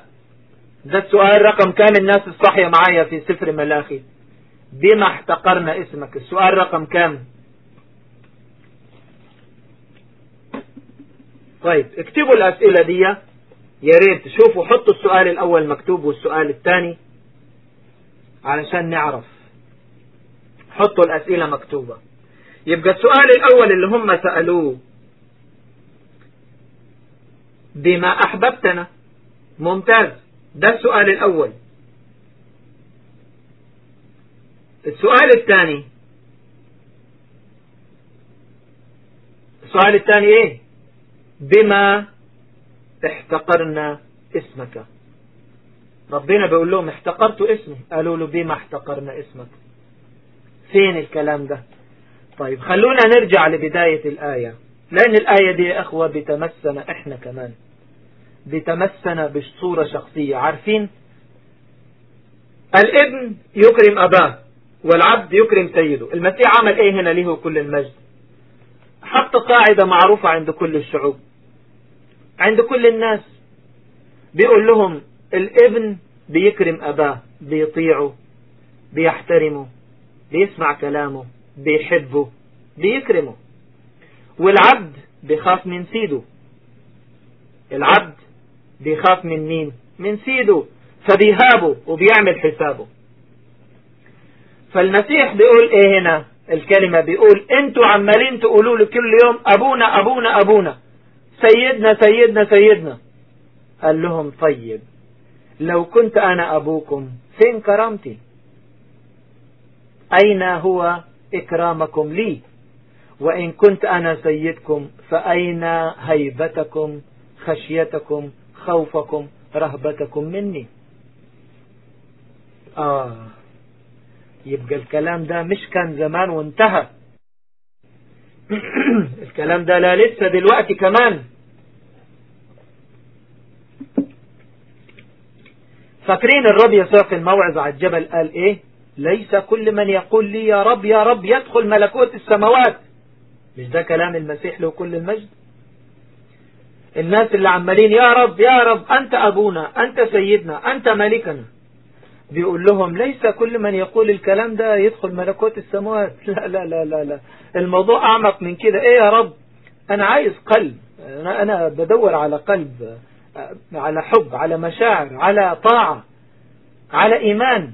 ده السؤال رقم كام الناس الصحية معايا في سفر ملاخي. بما احتقرنا اسمك. السؤال رقم كام طيب اكتبوا الأسئلة دي. يا ريت شوفوا حطوا السؤال الأول مكتوب والسؤال الثاني علشان نعرف. حطوا الأسئلة مكتوبة. يبقى السؤال الأول اللي هم سألوه بما أحببتنا. ممتاز. ده السؤال الأول. السؤال الثاني. السؤال الثاني إيه؟ بما احتقرنا اسمك. ربنا بيقول لهم احتقرت اسمي. قالوا له بما احتقرنا اسمك. فين الكلام ده؟ طيب خلونا نرجع لبداية الآية. لأن الآية دي يا أخوة بتمسنا إحنا كمان. بتمسنا بصورة شخصية. عارفين؟ الابن يكرم أباه. والعبد يكرم سيده. المسيح عمل إيه هنا له كل المجد؟ حط قاعدة معروفة عند كل الشعوب عند كل الناس. بيقول لهم الابن بيكرم أباه بيطيعه بيحترمه بيسمع كلامه بيحبه بيكرمه. والعبد بيخاف من سيده. العبد بيخاف من مين؟ من سيده. فبيهابه وبيعمل حسابه. فالمسيح بيقول إيه هنا؟ الكلمة بيقول أنتوا عمالين تقولوا له كل يوم أبونا أبونا أبونا. سيدنا سيدنا سيدنا. قال لهم طيب لو كنت أنا أبوكم فين كرامتي؟ أين هو إكرامكم لي؟ وإن كنت أنا سيدكم فأين هيبتكم خشيتكم خوفكم رهبتكم مني؟ آه. يبقى الكلام ده مش كان زمان وانتهى. *clears throat* الكلام ده لا لسه دلوقتي كمان. فاكرين الرب يسوع في الموعظة على الجبل قال إيه؟ ليس كل من يقول لي يا رب يا رب يدخل ملكوت السماوات. مش ده كلام المسيح له كل المجد؟ الناس اللي عمالين يا رب يا رب أنت أبونا أنت سيدنا أنت ملكنا. بيقول لهم ليس كل من يقول الكلام ده يدخل ملكوت السماوات. *laughs* لا لا لا لا لا. الموضوع أعمق من كده. إيه يا رب؟ أنا عايز قلب. أنا, بدور على قلب على حب على مشاعر على طاعة على إيمان.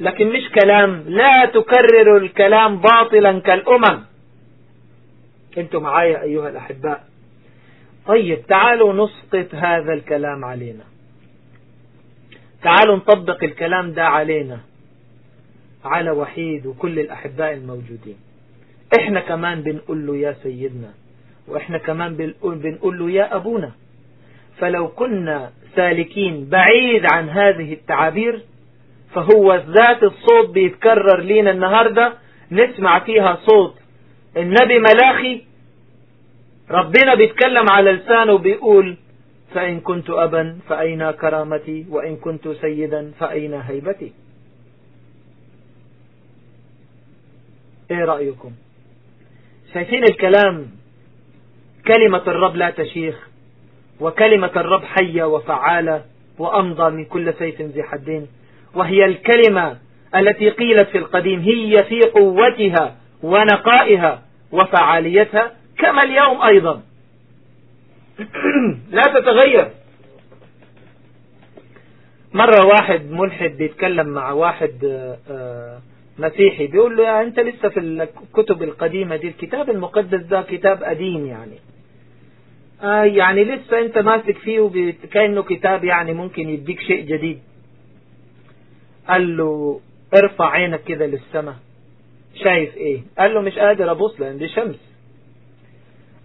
لكن مش كلام. لا تكرروا الكلام باطلا كالأمم. أنتوا معايا أيها الأحباء. طيب تعالوا نسقط هذا الكلام علينا. تعالوا نطبق الكلام ده علينا على وحيد وكل الأحباء الموجودين. إحنا كمان بنقول له يا سيدنا وإحنا كمان بنقول, له يا أبونا. فلو كنا سالكين بعيد عن هذه التعابير فهو ذات الصوت بيتكرر لينا النهاردة نسمع فيها صوت النبي ملاخي. ربنا بيتكلم على لسانه بيقول فإن كنت أبا فأين كرامتي؟ وإن كنت سيدا فأين هيبتي؟ إيه رأيكم؟ شايفين الكلام؟ كلمة الرب لا تشيخ وكلمة الرب حية وفعالة وأمضى من كل سيف ذي حدين وهي الكلمة التي قيلت في القديم هي في قوتها ونقائها وفعاليتها كما اليوم أيضا. *clears throat* لا تتغير. مرة واحد ملحد بيتكلم مع واحد مسيحي بيقول له أنت لسه في الكتب القديمة دي الكتاب المقدس ده كتاب قديم يعني. آه يعني لسه أنت ماسك فيه كأنه كتاب يعني ممكن يديك شيء جديد. قال له ارفع عينك كده للسماء. شايف إيه؟ قال له مش قادر أبص لأن دي شمس.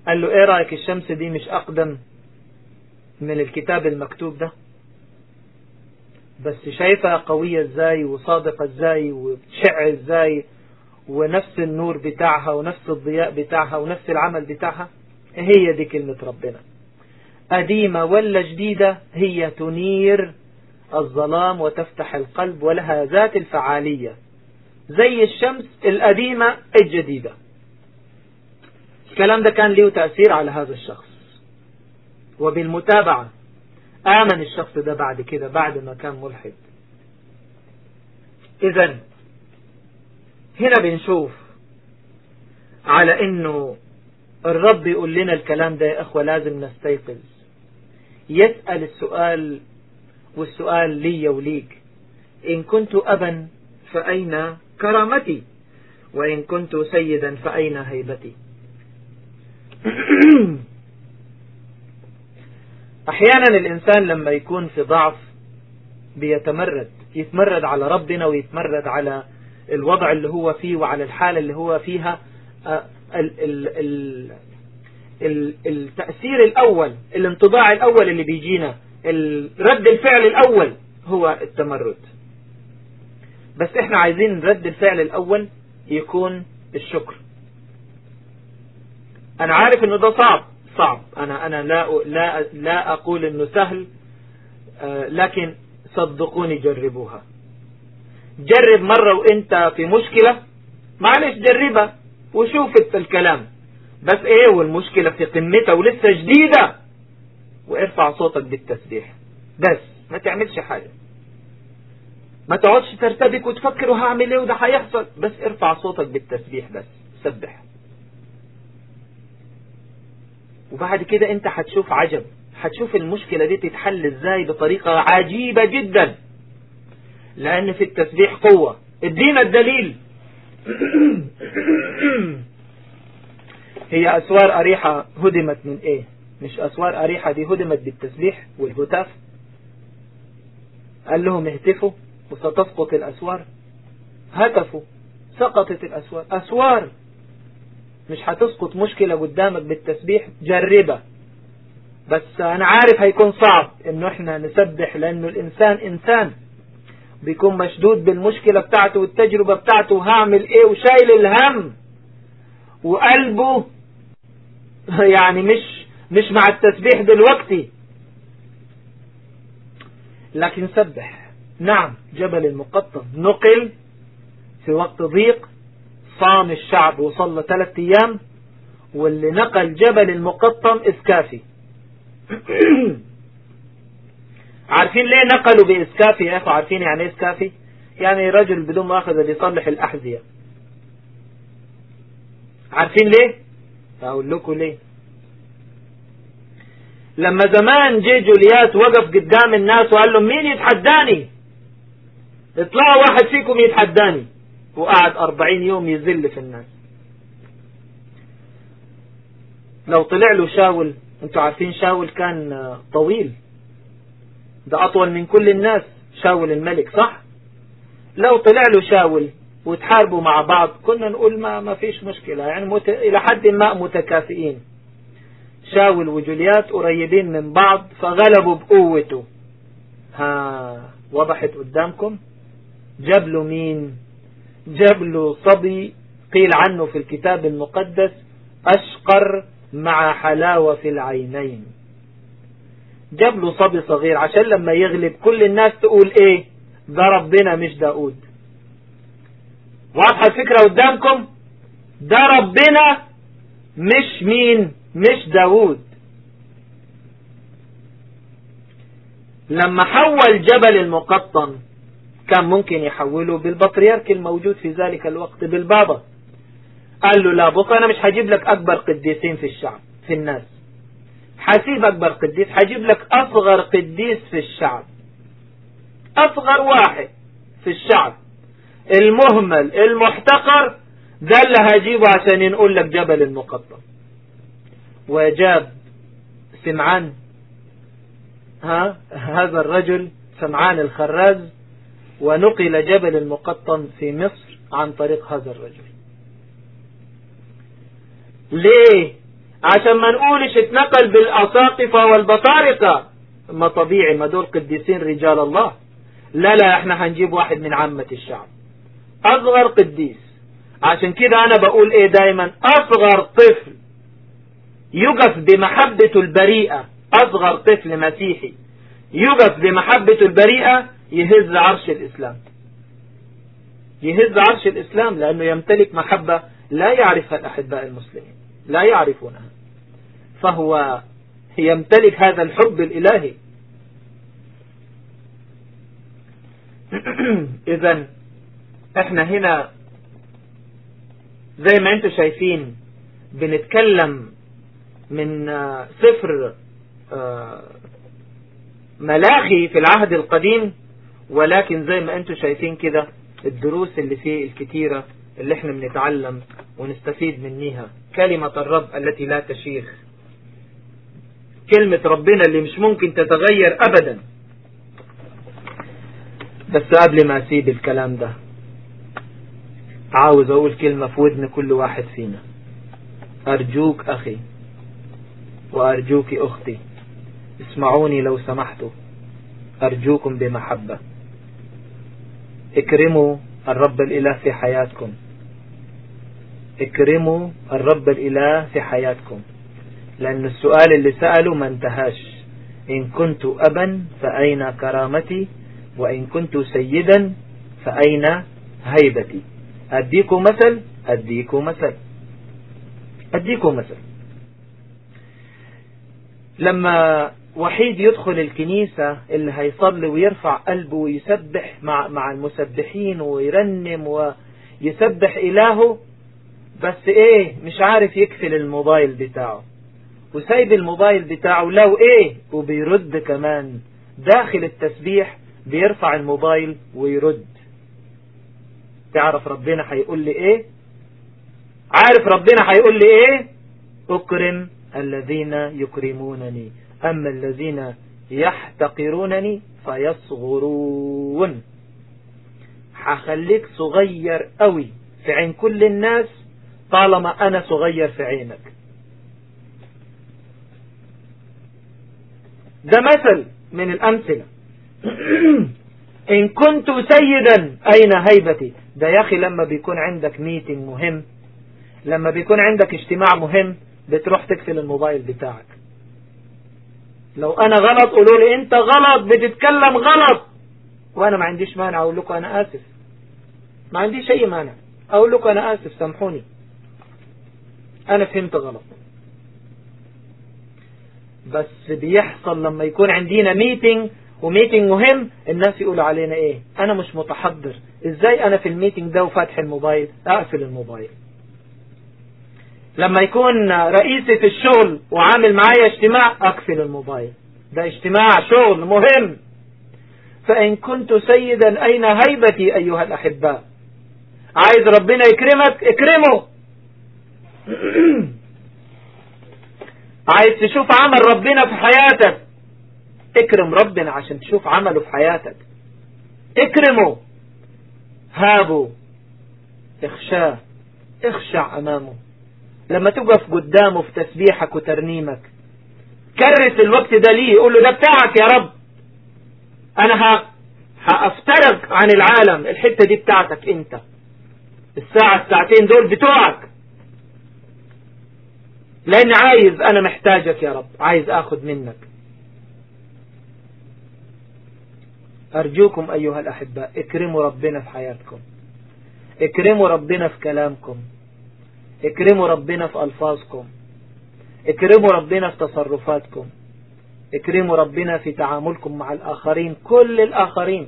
قال له إيه رأيك الشمس دي مش أقدم من الكتاب المكتوب ده؟ بس شايفها قوية إزاي وصادقة إزاي وبتشع إزاي ونفس النور بتاعها ونفس الضياء بتاعها ونفس العمل بتاعها؟ هي دي كلمة ربنا. قديمة ولا جديدة هي تنير الظلام وتفتح القلب ولها ذات الفعالية. زي الشمس القديمة الجديدة. الكلام ده كان له تأثير على هذا الشخص. وبالمتابعة آمن الشخص ده بعد كده بعد ما كان ملحد. إذا هنا بنشوف على إنه الرب يقول لنا الكلام ده يا إخوة لازم نستيقظ. يسأل السؤال والسؤال لي وليك. إن كنت أبا فأين كرامتي؟ وإن كنت سيدا فأين هيبتي؟ *coughs* أحيانا الإنسان لما يكون في ضعف بيتمرد يتمرد على ربنا ويتمرد على الوضع اللي هو فيه وعلى الحالة اللي هو فيها. آه، ال ال ال ال التأثير الأول الانطباع الأول اللي بيجينا رد الفعل الأول هو التمرد. بس إحنا عايزين رد الفعل الأول يكون الشكر. أنا عارف إنه ده صعب صعب. أنا أنا لا لا لا أقول إنه سهل. آه، لكن صدقوني جربوها. جرب مرة وإنت في مشكلة معلش جربها وشوف الكلام. بس إيه والمشكلة في قمتها ولسه جديدة. وارفع صوتك بالتسبيح. بس ما تعملش حاجة. ما تقعدش ترتبك وتفكر وهعمل إيه وده هيحصل. بس ارفع صوتك بالتسبيح بس. سبح. وبعد كده انت هتشوف عجب. هتشوف المشكلة دي تتحل إزاي بطريقة عجيبة جدا. لأن في التسبيح قوة. ادينا الدليل. *clears throat* هي أسوار أريحة هدمت من إيه؟ مش أسوار أريحة دي هدمت بالتسبيح والهتاف. قال لهم اهتفوا وستسقط الأسوار. هتفوا سقطت الأسوار. أسوار. مش هتسقط مشكلة قدامك بالتسبيح جربها. بس أنا عارف هيكون صعب انه إحنا نسبح لأنه الإنسان إنسان. بيكون مشدود بالمشكلة بتاعته والتجربة بتاعته هعمل إيه وشايل الهم. وقلبه *laughs* يعني مش مش مع التسبيح دلوقتي. لكن سبح. نعم جبل المقطم نقل في وقت ضيق. صام الشعب وصلى ثلاثة أيام واللي نقل جبل المقطم إسكافي. *clears throat* عارفين ليه نقلوا بإسكافي؟ يا أخو عارفين يعني إيه إسكافي؟ يعني رجل بدون مؤاخذة بيصلح الأحذية. عارفين ليه؟ أقول لكم ليه. لما زمان جي جوليات وقف قدام الناس وقال لهم مين يتحداني؟ اطلعوا واحد فيكم يتحداني. وقعد أربعين يوم يذل في الناس لو طلع له شاول أنتوا عارفين شاول كان طويل. ده أطول من كل الناس شاول الملك صح؟ لو طلع له شاول وتحاربوا مع بعض كنا نقول ما ما فيش مشكلة. يعني مت... إلى حد ما متكافئين. شاول وجوليات قريبين من بعض فغلبوا بقوته. ها وضحت قدامكم؟ جاب له مين؟ جاب له صبي قيل عنه في الكتاب المقدس أشقر مع حلاوة في العينين. جاب له صبي صغير عشان لما يغلب كل الناس تقول إيه؟ ده ربنا مش داود. واضحة الفكرة قدامكم؟ ده ربنا مش مين؟ مش داود. لما حول جبل المقطم كان ممكن يحوله بالبطريرك الموجود في ذلك الوقت بالبابا. قال له لا بكره أنا مش هجيب لك أكبر قديسين في الشعب في الناس. حسيب أكبر قديس حجيب لك أصغر قديس في الشعب. أصغر واحد في الشعب. المهمل المحتقر ده اللي هجيبه عشان ينقول لك جبل المقطم. وجاب سمعان ها هذا الرجل سمعان الخراز ونقل جبل المقطم في مصر عن طريق هذا الرجل. ليه؟ عشان ما نقولش اتنقل بالأساقفة والبطارقة ما طبيعي ما دول قديسين رجال الله. لا لا إحنا هنجيب واحد من عامة الشعب. أصغر قديس. عشان كده أنا بقول إيه دايما؟ أصغر طفل. يقف بمحبته البريئة. أصغر طفل مسيحي. يقف بمحبته البريئة يهز عرش الإسلام. يهز عرش الإسلام لأنه يمتلك محبة لا يعرفها الأحباء المسلمين لا يعرفونها. فهو يمتلك هذا الحب الإلهي. *clears throat* إذا إحنا هنا زي ما أنتم شايفين بنتكلم من سفر آه، ملاخي في العهد القديم. ولكن زي ما أنتم شايفين كده الدروس اللي فيه الكتيرة اللي إحنا بنتعلم ونستفيد منها كلمة الرب التي لا تشيخ. كلمة ربنا اللي مش ممكن تتغير أبدا. بس قبل ما أسيب الكلام ده عاوز أقول كلمة في ودن كل واحد فينا. أرجوك أخي وأرجوك أختي اسمعوني لو سمحتوا. أرجوكم بمحبة. اكرموا الرب الإله في حياتكم. اكرموا الرب الإله في حياتكم. لأن السؤال اللي سأله ما انتهاش. إن كنت أبا فأين كرامتي؟ وإن كنت سيدا فأين هيبتي؟ أديكم مثل؟ أديكم مثل. أديكم مثل. لما وحيد يدخل الكنيسة اللي هيصلي ويرفع قلبه ويسبح مع, مع المسبحين ويرنم ويسبح إلهه. بس إيه؟ مش عارف يقفل الموبايل بتاعه. وسايب الموبايل بتاعه لو إيه؟ وبيرد كمان. داخل التسبيح بيرفع الموبايل ويرد. تعرف ربنا هيقول لي إيه؟ عارف ربنا هيقول لي إيه؟ أكرم الذين يكرمونني. أما الذين يحتقرونني فيصغرون. هخليك صغير قوي في عين كل الناس طالما أنا صغير في عينك. ده مثل من الأمثلة. *clears throat* إن كنت سيدا أين هيبتي؟ ده يا أخي لما بيكون عندك ميتنج مهم لما بيكون عندك اجتماع مهم بتروح تقفل الموبايل بتاعك. لو أنا غلط قولوا لي أنت غلط بتتكلم غلط. وأنا ما عنديش مانع أقول لكم أنا آسف. ما عنديش أي مانع. أقول لكم أنا آسف سامحوني. أنا فهمت غلط. بس بيحصل لما يكون عندنا meeting و meeting مهم الناس يقولوا علينا إيه؟ أنا مش متحضر. إزاي أنا في ال meeting ده وفاتح الموبايل؟ أقفل الموبايل. لما يكون رئيسي في الشغل وعامل معايا اجتماع أقفل الموبايل. ده اجتماع شغل مهم. فإن كنت سيدا أين هيبتي أيها الأحباء؟ عايز ربنا يكرمك اكرمه. *clears throat* عايز تشوف عمل ربنا في حياتك اكرم ربنا عشان تشوف عمله في حياتك. اكرمه. هابه اخشاه. اخشع أمامه. لما تقف قدامه في تسبيحك وترنيمك كرس الوقت ده ليه قول له ده بتاعك يا رب. أنا هأفترق عن العالم الحتة دي بتاعتك أنت. الساعة الساعتين دول بتوعك. لأن عايز أنا محتاجك يا رب عايز اخد منك. أرجوكم أيها الاحباء اكرموا ربنا في حياتكم. اكرموا ربنا في كلامكم. اكرموا ربنا في ألفاظكم. اكرموا ربنا في تصرفاتكم. اكرموا ربنا في تعاملكم مع الآخرين كل الآخرين.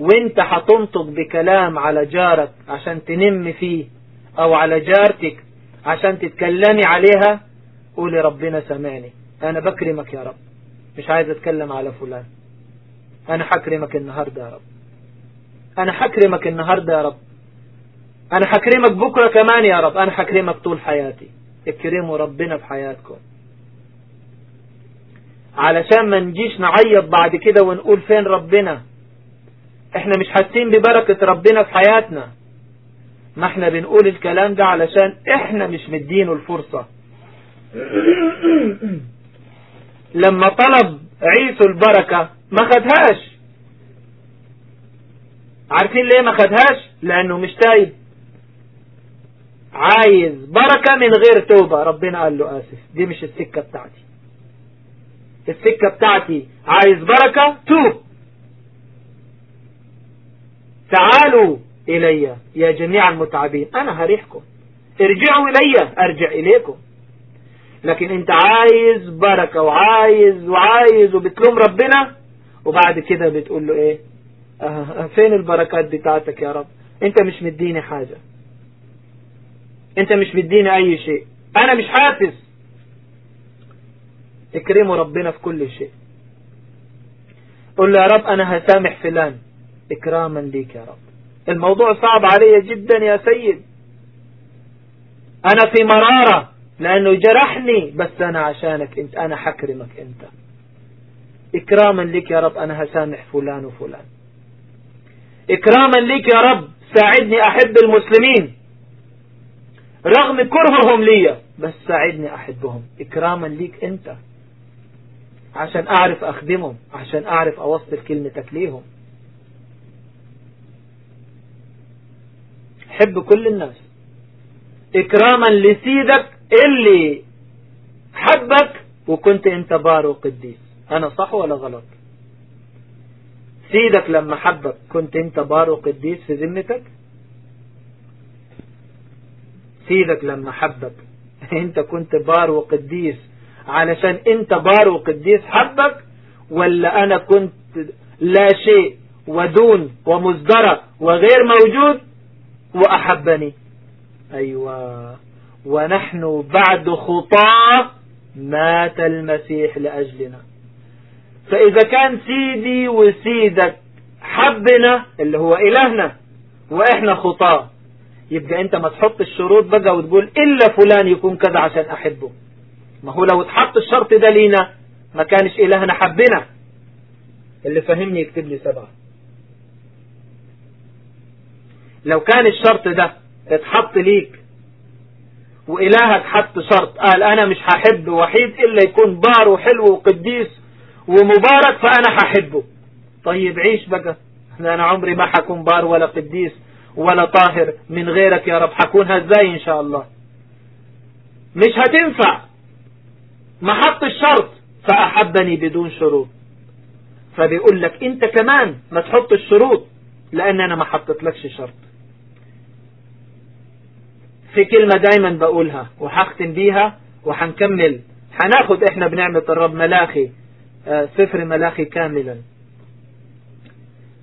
وانت هتنطق بكلام على جارك عشان تنم فيه أو على جارتك عشان تتكلمي عليها قولي ربنا سامعني. أنا بكرمك يا رب. مش عايز أتكلم على فلان. أنا حكرمك النهاردة يا رب. أنا حكرمك النهاردة يا رب. أنا حكرمك بكرة كمان يا رب. أنا حكرمك طول حياتي. اكرموا ربنا في حياتكم. علشان ما نجيش نعيط بعد كده ونقول فين ربنا. إحنا مش حاسين ببركة ربنا في حياتنا. ما إحنا بنقول الكلام ده علشان إحنا مش مدينه الفرصة. *clears throat* لما طلب عيسو البركة ما خدهاش. عارفين ليه ما خدهاش؟ لأنه مش تايب. عايز بركة من غير توبة. ربنا قال له آسف. دي مش السكة بتاعتي. السكة بتاعتي عايز بركة توب. تعالوا إلي يا جميع المتعبين. أنا هريحكم. ارجعوا إلي أرجع إليكم. لكن أنت عايز بركة وعايز وعايز وبتلوم ربنا وبعد كده بتقول له إيه؟ آه فين البركات بتاعتك يا رب؟ أنت مش مديني حاجة. انت مش مديني اي شيء. أنا مش حاسس اكرموا ربنا في كل شيء. قل له يا رب أنا هسامح فلان. اكراما ليك يا رب. الموضوع صعب علي جدا يا سيد. أنا في مرارة لأنه جرحني بس أنا عشانك أنت أنا حكرمك أنت. إكراما لك يا رب أنا هسامح فلان وفلان. إكراما لك يا رب ساعدني أحب المسلمين. رغم كرههم لي بس ساعدني أحبهم. إكراما ليك أنت. عشان أعرف أخدمهم عشان أعرف أوصل كلمتك ليهم. حب كل الناس. إكراما لسيدك اللي حبك وكنت أنت بار وقديس أنا صح ولا غلط؟ سيدك لما حبك كنت أنت بار وقديس في ذمتك؟ سيدك لما حبك. *laughs* انت كنت بار وقديس علشان انت بار وقديس حبك ولا أنا كنت لا شيء ودون ومزدرى وغير موجود وأحبني. أيوة. ونحن بعد خطاة مات المسيح لأجلنا. فإذا كان سيدي وسيدك حبنا اللي هو إلهنا وإحنا خطاة. يبقى أنت ما تحط الشروط بقى وتقول إلا فلان يكون كذا عشان أحبه. ما هو لو تحط الشرط ده لينا ما كانش إلهنا حبنا. اللي فهمني يكتب لي سبعة. لو كان الشرط ده اتحط ليك وإلهك حط شرط قال أنا مش هحب وحيد إلا يكون بار وحلو وقديس ومبارك فأنا هحبه. طيب عيش بقى. أنا عمري ما حكون بار ولا قديس. ولا طاهر من غيرك يا رب. حكونها إزاي إن شاء الله. مش هتنفع. ما حط الشرط. فأحبني بدون شروط. فبيقول لك أنت كمان ما تحط الشروط لأن أنا ما حطيتلكش شرط. في كلمة دايما بقولها وحختم بيها وحنكمل. حناخد إحنا بنعمة الرب ملاخي آه، سفر ملاخي كاملا.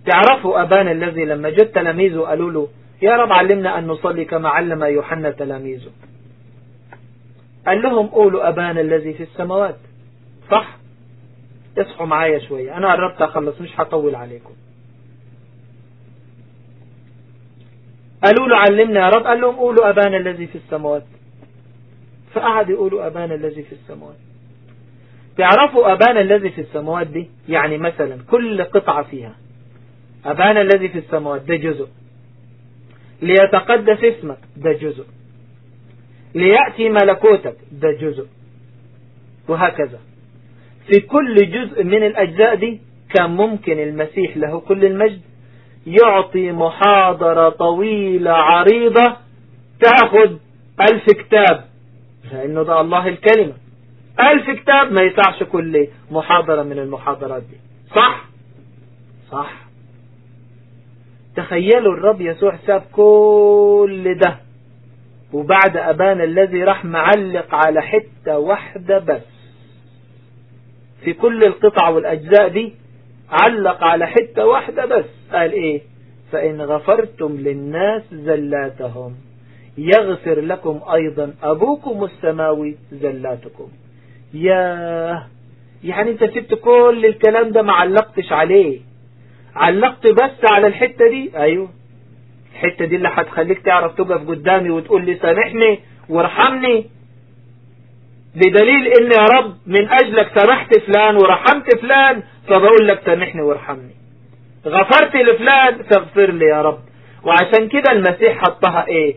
تعرفوا أبانا الذي لما جد تلاميذه قالوا له يا رب علمنا أن نصلي كما علم يوحنا تلاميذه. قال لهم قولوا أبانا الذي في السماوات. صح. اصحوا معايا شوية أنا قربت أخلص مش هطول عليكم. قالوا له علمنا يا رب. قال لهم قولوا أبانا الذي في السماوات. فقعد يقولوا أبانا الذي في السماوات. تعرفوا أبانا الذي في السماوات دي؟ يعني مثلا كل قطعة فيها. أبانا الذي في السماوات ده جزء. ليتقدس اسمك ده جزء. ليأتي ملكوتك ده جزء. وهكذا. في كل جزء من الأجزاء دي كان ممكن المسيح له كل المجد يعطي محاضرة طويلة عريضة تأخذ ألف كتاب. لأنه ده الله الكلمة. ألف كتاب ما يسعش كل محاضرة من المحاضرات دي. صح؟ صح. تخيلوا الرب يسوع ساب كل ده. وبعد أبان الذي راح معلق على حتة واحدة بس. في كل القطع والأجزاء دي علق على حتة واحدة بس. قال إيه؟ فإن غفرتم للناس زلاتهم. يغفر لكم أيضا أبوكم السماوي زلاتكم. يا يعني أنت سبت كل الكلام ده ما علقتش عليه. علقت بس على الحتة دي؟ أيوه. الحتة دي اللي هتخليك تعرف تقف قدامي وتقول لي سامحني وارحمني. بدليل إن يا رب من أجلك سامحت فلان ورحمت فلان فبقول لك سامحني وارحمني. غفرت لفلان فاغفر لي يا رب. وعشان كده المسيح حطها إيه؟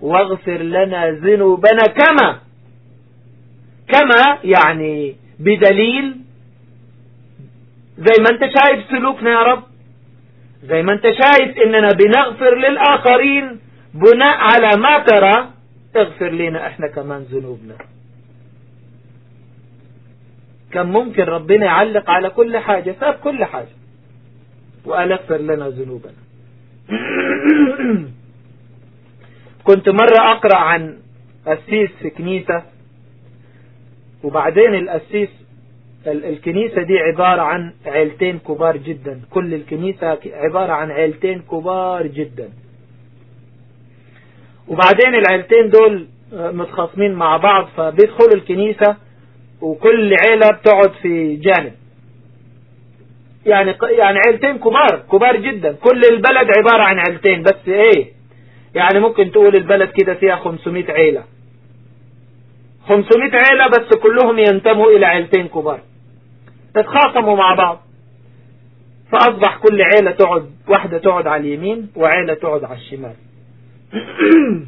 واغفر لنا ذنوبنا كما كما يعني بدليل زي ما انت شايف سلوكنا يا رب. زي ما انت شايف اننا بنغفر للآخرين بناء على ما ترى اغفر لنا إحنا كمان ذنوبنا. كان ممكن ربنا يعلق على كل حاجة ساب كل حاجة وقال اغفر لنا ذنوبنا. *coughs* كنت مرة أقرأ عن أسيس في كنيسة وبعدين الأسيس الكنيسة دي عبارة عن عيلتين كبار جدا. كل الكنيسة عبارة عن عيلتين كبار جدا. وبعدين العيلتين دول متخاصمين مع بعض فبيدخلوا الكنيسة وكل عيلة بتقعد في جانب. يعني يعني عيلتين كبار كبار جدا. كل البلد عبارة عن عيلتين بس إيه؟ يعني ممكن تقول البلد كده فيها 500 عيلة. 500 عيلة بس كلهم ينتموا إلى عيلتين كبار. تتخاصموا مع بعض. فأصبح كل عيلة تقعد واحدة تقعد على اليمين وعيلة تقعد على الشمال. *clears throat*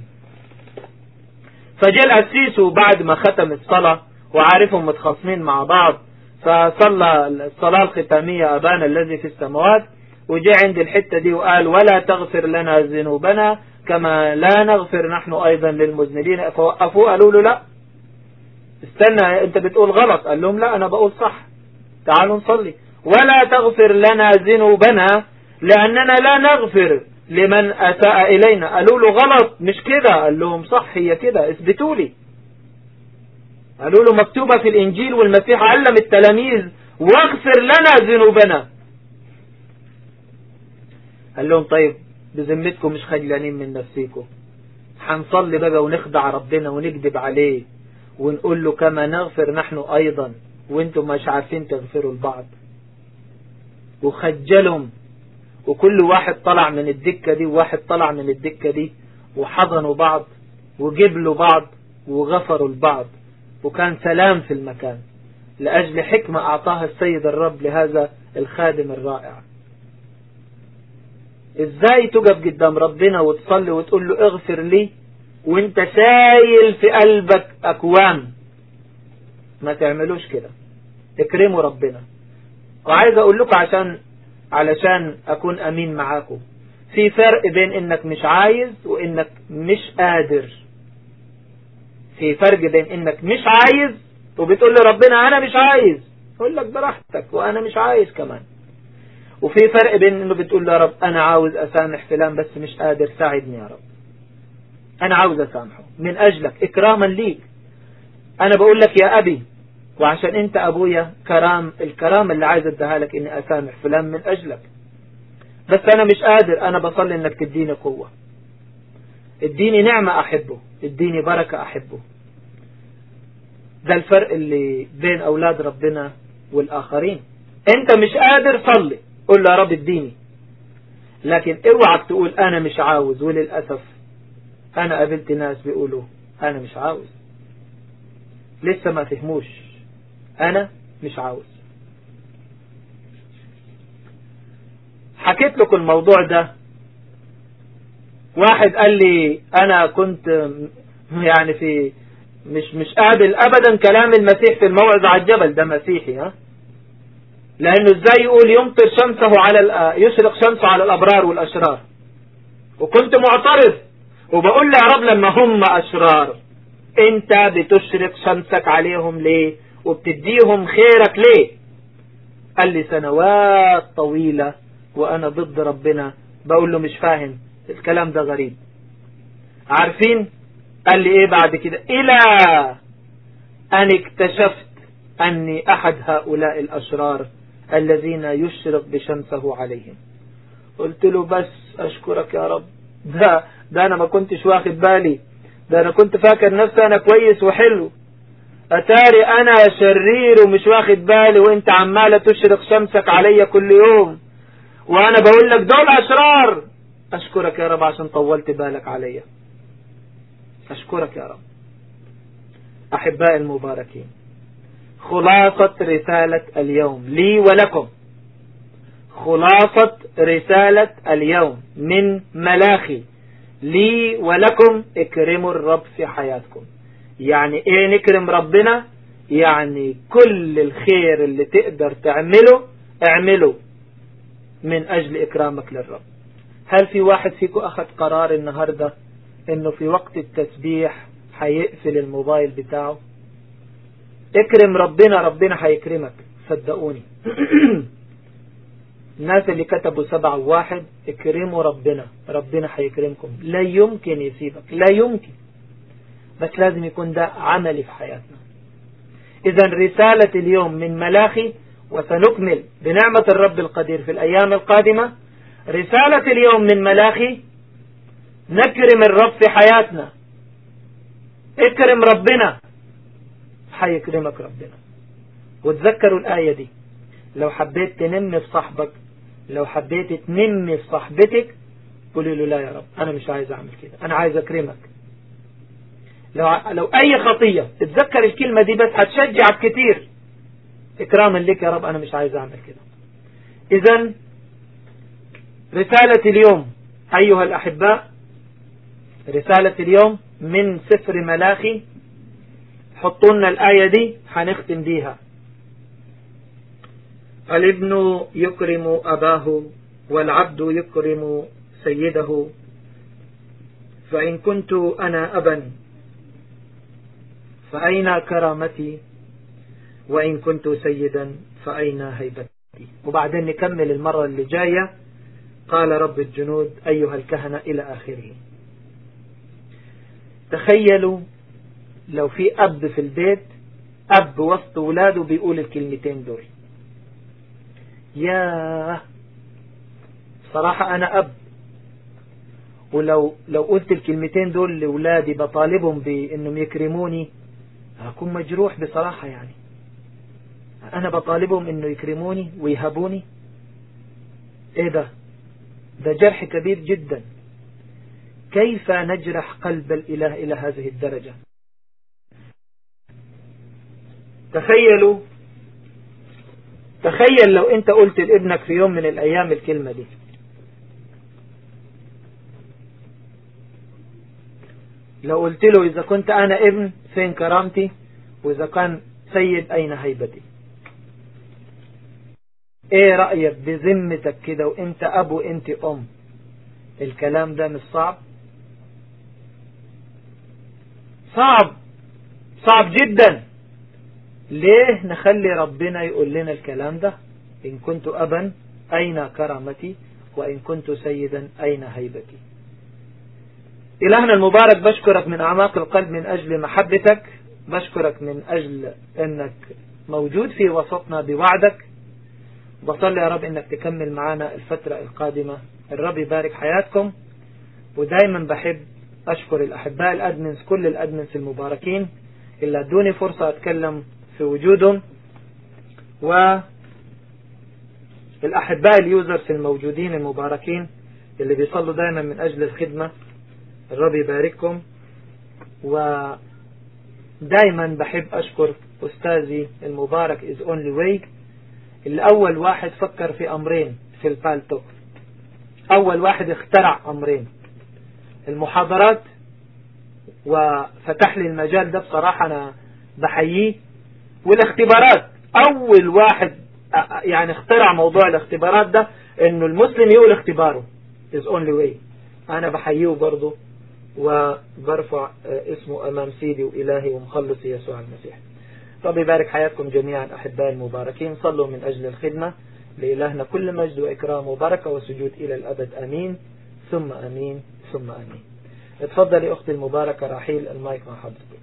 فجاء الأسيس بعد ما ختم الصلاة وعارفهم متخاصمين مع بعض. فصلى الصلاة الختامية أبانا الذي في السماوات وجاء عند الحتة دي وقال ولا تغفر لنا ذنوبنا كما لا نغفر نحن أيضا للمذنبين. فوقفوا قالوا له لا. استنى انت بتقول غلط. قال لهم لا أنا بقول صح. تعالوا نصلي. ولا تغفر لنا ذنوبنا لأننا لا نغفر لمن أساء إلينا. قالوا له غلط مش كده. قال لهم صح هي كده. اثبتوا لي. قالوا له مكتوبة في الإنجيل والمسيح علم التلاميذ واغفر لنا ذنوبنا. قال لهم طيب بذمتكم مش خجلانين من نفسيكم. هنصلي بقى ونخدع ربنا ونكذب عليه. ونقول له كما نغفر نحن أيضا وأنتم مش عارفين تغفروا البعض وخجلهم. وكل واحد طلع من الدكة دي وواحد طلع من الدكة دي وحضنوا بعض وجبلوا بعض وغفروا البعض وكان سلام في المكان. لأجل حكمة أعطاها السيد الرب لهذا الخادم الرائع. إزاي تقف قدام ربنا وتصلي وتقول له اغفر لي؟ وانت شايل في قلبك اكوام ما تعملوش كده. اكرموا ربنا. وعايز أقول لكم عشان علشان أكون أمين معاكم. في فرق بين إنك مش عايز وإنك مش قادر. في فرق بين إنك مش عايز وبتقول لربنا أنا مش عايز. يقول لك براحتك وأنا مش عايز كمان. وفي فرق بين إنه بتقول يا رب أنا عاوز أسامح فلان بس مش قادر ساعدني يا رب. أنا عاوز أسامحه. من أجلك إكراما ليك. أنا بقول لك يا أبي وعشان أنت أبويا كرام الكرامة اللي عايز اديها لك إني أسامح فلان من أجلك. بس أنا مش قادر أنا بصلي إنك تديني قوة. اديني نعمة أحبه اديني بركة أحبه. ده الفرق اللي بين أولاد ربنا والآخرين. أنت مش قادر صلي. قول له يا رب اديني. لكن اوعك تقول أنا مش عاوز وللأسف أنا قابلت ناس بيقولوا أنا مش عاوز. لسه ما فهموش. أنا مش عاوز. حكيت لكم الموضوع ده. واحد قال لي أنا كنت يعني في مش مش قابل ابدا كلام المسيح في الموعظة على الجبل. ده مسيحي ها؟ لأنه إزاي يقول يمطر شمسه على يشرق شمسه على الأبرار والأشرار. وكنت معترض. وبقول يا رب لما هم أشرار أنت بتشرق شمسك عليهم ليه؟ وبتديهم خيرك ليه؟ قال لي سنوات طويلة وأنا ضد ربنا. بقول له مش فاهم الكلام ده غريب. عارفين؟ قال لي إيه بعد كده؟ إلى أن اكتشفت أني أحد هؤلاء الأشرار الذين يشرق بشمسه عليهم. قلت له بس أشكرك يا رب. ده ده أنا ما كنتش واخد بالي. ده أنا كنت فاكر نفسي أنا كويس وحلو. أتاري أنا شرير ومش واخد بالي وأنت عمالة تشرق شمسك عليا كل يوم. وأنا بقول لك دول أشرار. أشكرك يا رب عشان طولت بالك عليا أشكرك يا رب. أحبائي المباركين خلاصة رسالة اليوم لي ولكم. خلاصة رسالة اليوم من ملاخي. لي ولكم اكرموا الرب في حياتكم. يعني إيه نكرم ربنا؟ يعني كل الخير اللي تقدر تعمله اعمله من أجل إكرامك للرب. هل في واحد فيكم أخذ قرار النهاردة إنه في وقت التسبيح هيقفل الموبايل بتاعه؟ اكرم ربنا ربنا هيكرمك. صدقوني. *clears throat* الناس اللي كتبوا سبعة واحد اكرموا ربنا. ربنا هيكرمكم لا يمكن يسيبك. لا يمكن. بس لازم يكون ده عملي في حياتنا. إذا رسالة اليوم من ملاخي وسنكمل بنعمة الرب القدير في الأيام القادمة. رسالة اليوم من ملاخي نكرم الرب في حياتنا. اكرم ربنا. حيكرمك ربنا. وتذكروا الآية دي. لو حبيت تنمي في صاحبك لو حبيت تنمي في صاحبتك قولي له لا يا رب أنا مش عايز أعمل كده أنا عايز أكرمك. لو, لو أي خطية تتذكر الكلمة دي بس هتشجعك كتير. إكراما لك يا رب أنا مش عايز أعمل كده. إذا رسالة اليوم أيها الأحباء رسالة اليوم من سفر ملاخي حطوا لنا الآية دي هنختم بيها. الابن يكرم أباه والعبد يكرم سيده. فإن كنت أنا أبا فأين كرامتي؟ وإن كنت سيدا فأين هيبتي؟ وبعدين نكمل المرة اللي جاية. قال رب الجنود أيها الكهنة إلى آخره. تخيلوا لو في أب في البيت أب وسط ولاده بيقول الكلمتين دول. يا صراحة أنا أب. ولو لو قلت الكلمتين دول لأولادي بطالبهم بأنهم يكرموني هكون مجروح بصراحة يعني. أنا بطالبهم أنه يكرموني ويهبوني إيه ده؟ ده جرح كبير جدا. كيف نجرح قلب الإله إلى هذه الدرجة؟ تخيلوا تخيل لو انت قلت لابنك في يوم من الأيام الكلمة دي. لو قلت له إذا كنت أنا ابن فين كرامتي؟ وإذا كان سيد أين هيبتي؟ إيه رأيك بذمتك كده وأنت اب وانت أم؟ الكلام ده مش صعب؟ صعب. صعب جدا. ليه نخلي ربنا يقول لنا الكلام ده؟ إن كنت أبا أين كرامتي وإن كنت سيدا أين هيبتي؟ إلهنا المبارك بشكرك من أعماق القلب من أجل محبتك بشكرك من أجل أنك موجود في وسطنا بوعدك. بصلي يا رب أنك تكمل معنا الفترة القادمة. الرب يبارك حياتكم. ودايما بحب أشكر الأحباء ال admins كل ال admins المباركين. اللي ادوني فرصة أتكلم وجودهم والأحباء ال users الموجودين المباركين اللي بيصلوا دائما من أجل الخدمة. الرب يبارككم. ودائما بحب أشكر أستاذي المبارك is only way اللي أول واحد فكر في أمرين في البالتوك أول واحد اخترع أمرين. المحاضرات وفتح لي المجال ده بصراحة أنا بحييه. والاختبارات. أول واحد يعني اخترع موضوع الاختبارات ده إنه المسلم يقول اختباره. Is only way. أنا بحييه برضه وبرفع اسمه أمام سيدي وإلهي ومخلصي يسوع المسيح. رب يبارك حياتكم جميعا أحبائي المباركين. صلوا من أجل الخدمة. لإلهنا كل مجد وإكرام وبركة وسجود إلى الأبد. أمين. ثم أمين. ثم أمين. اتفضلي أختي المباركة رحيل المايك مع حضرتك.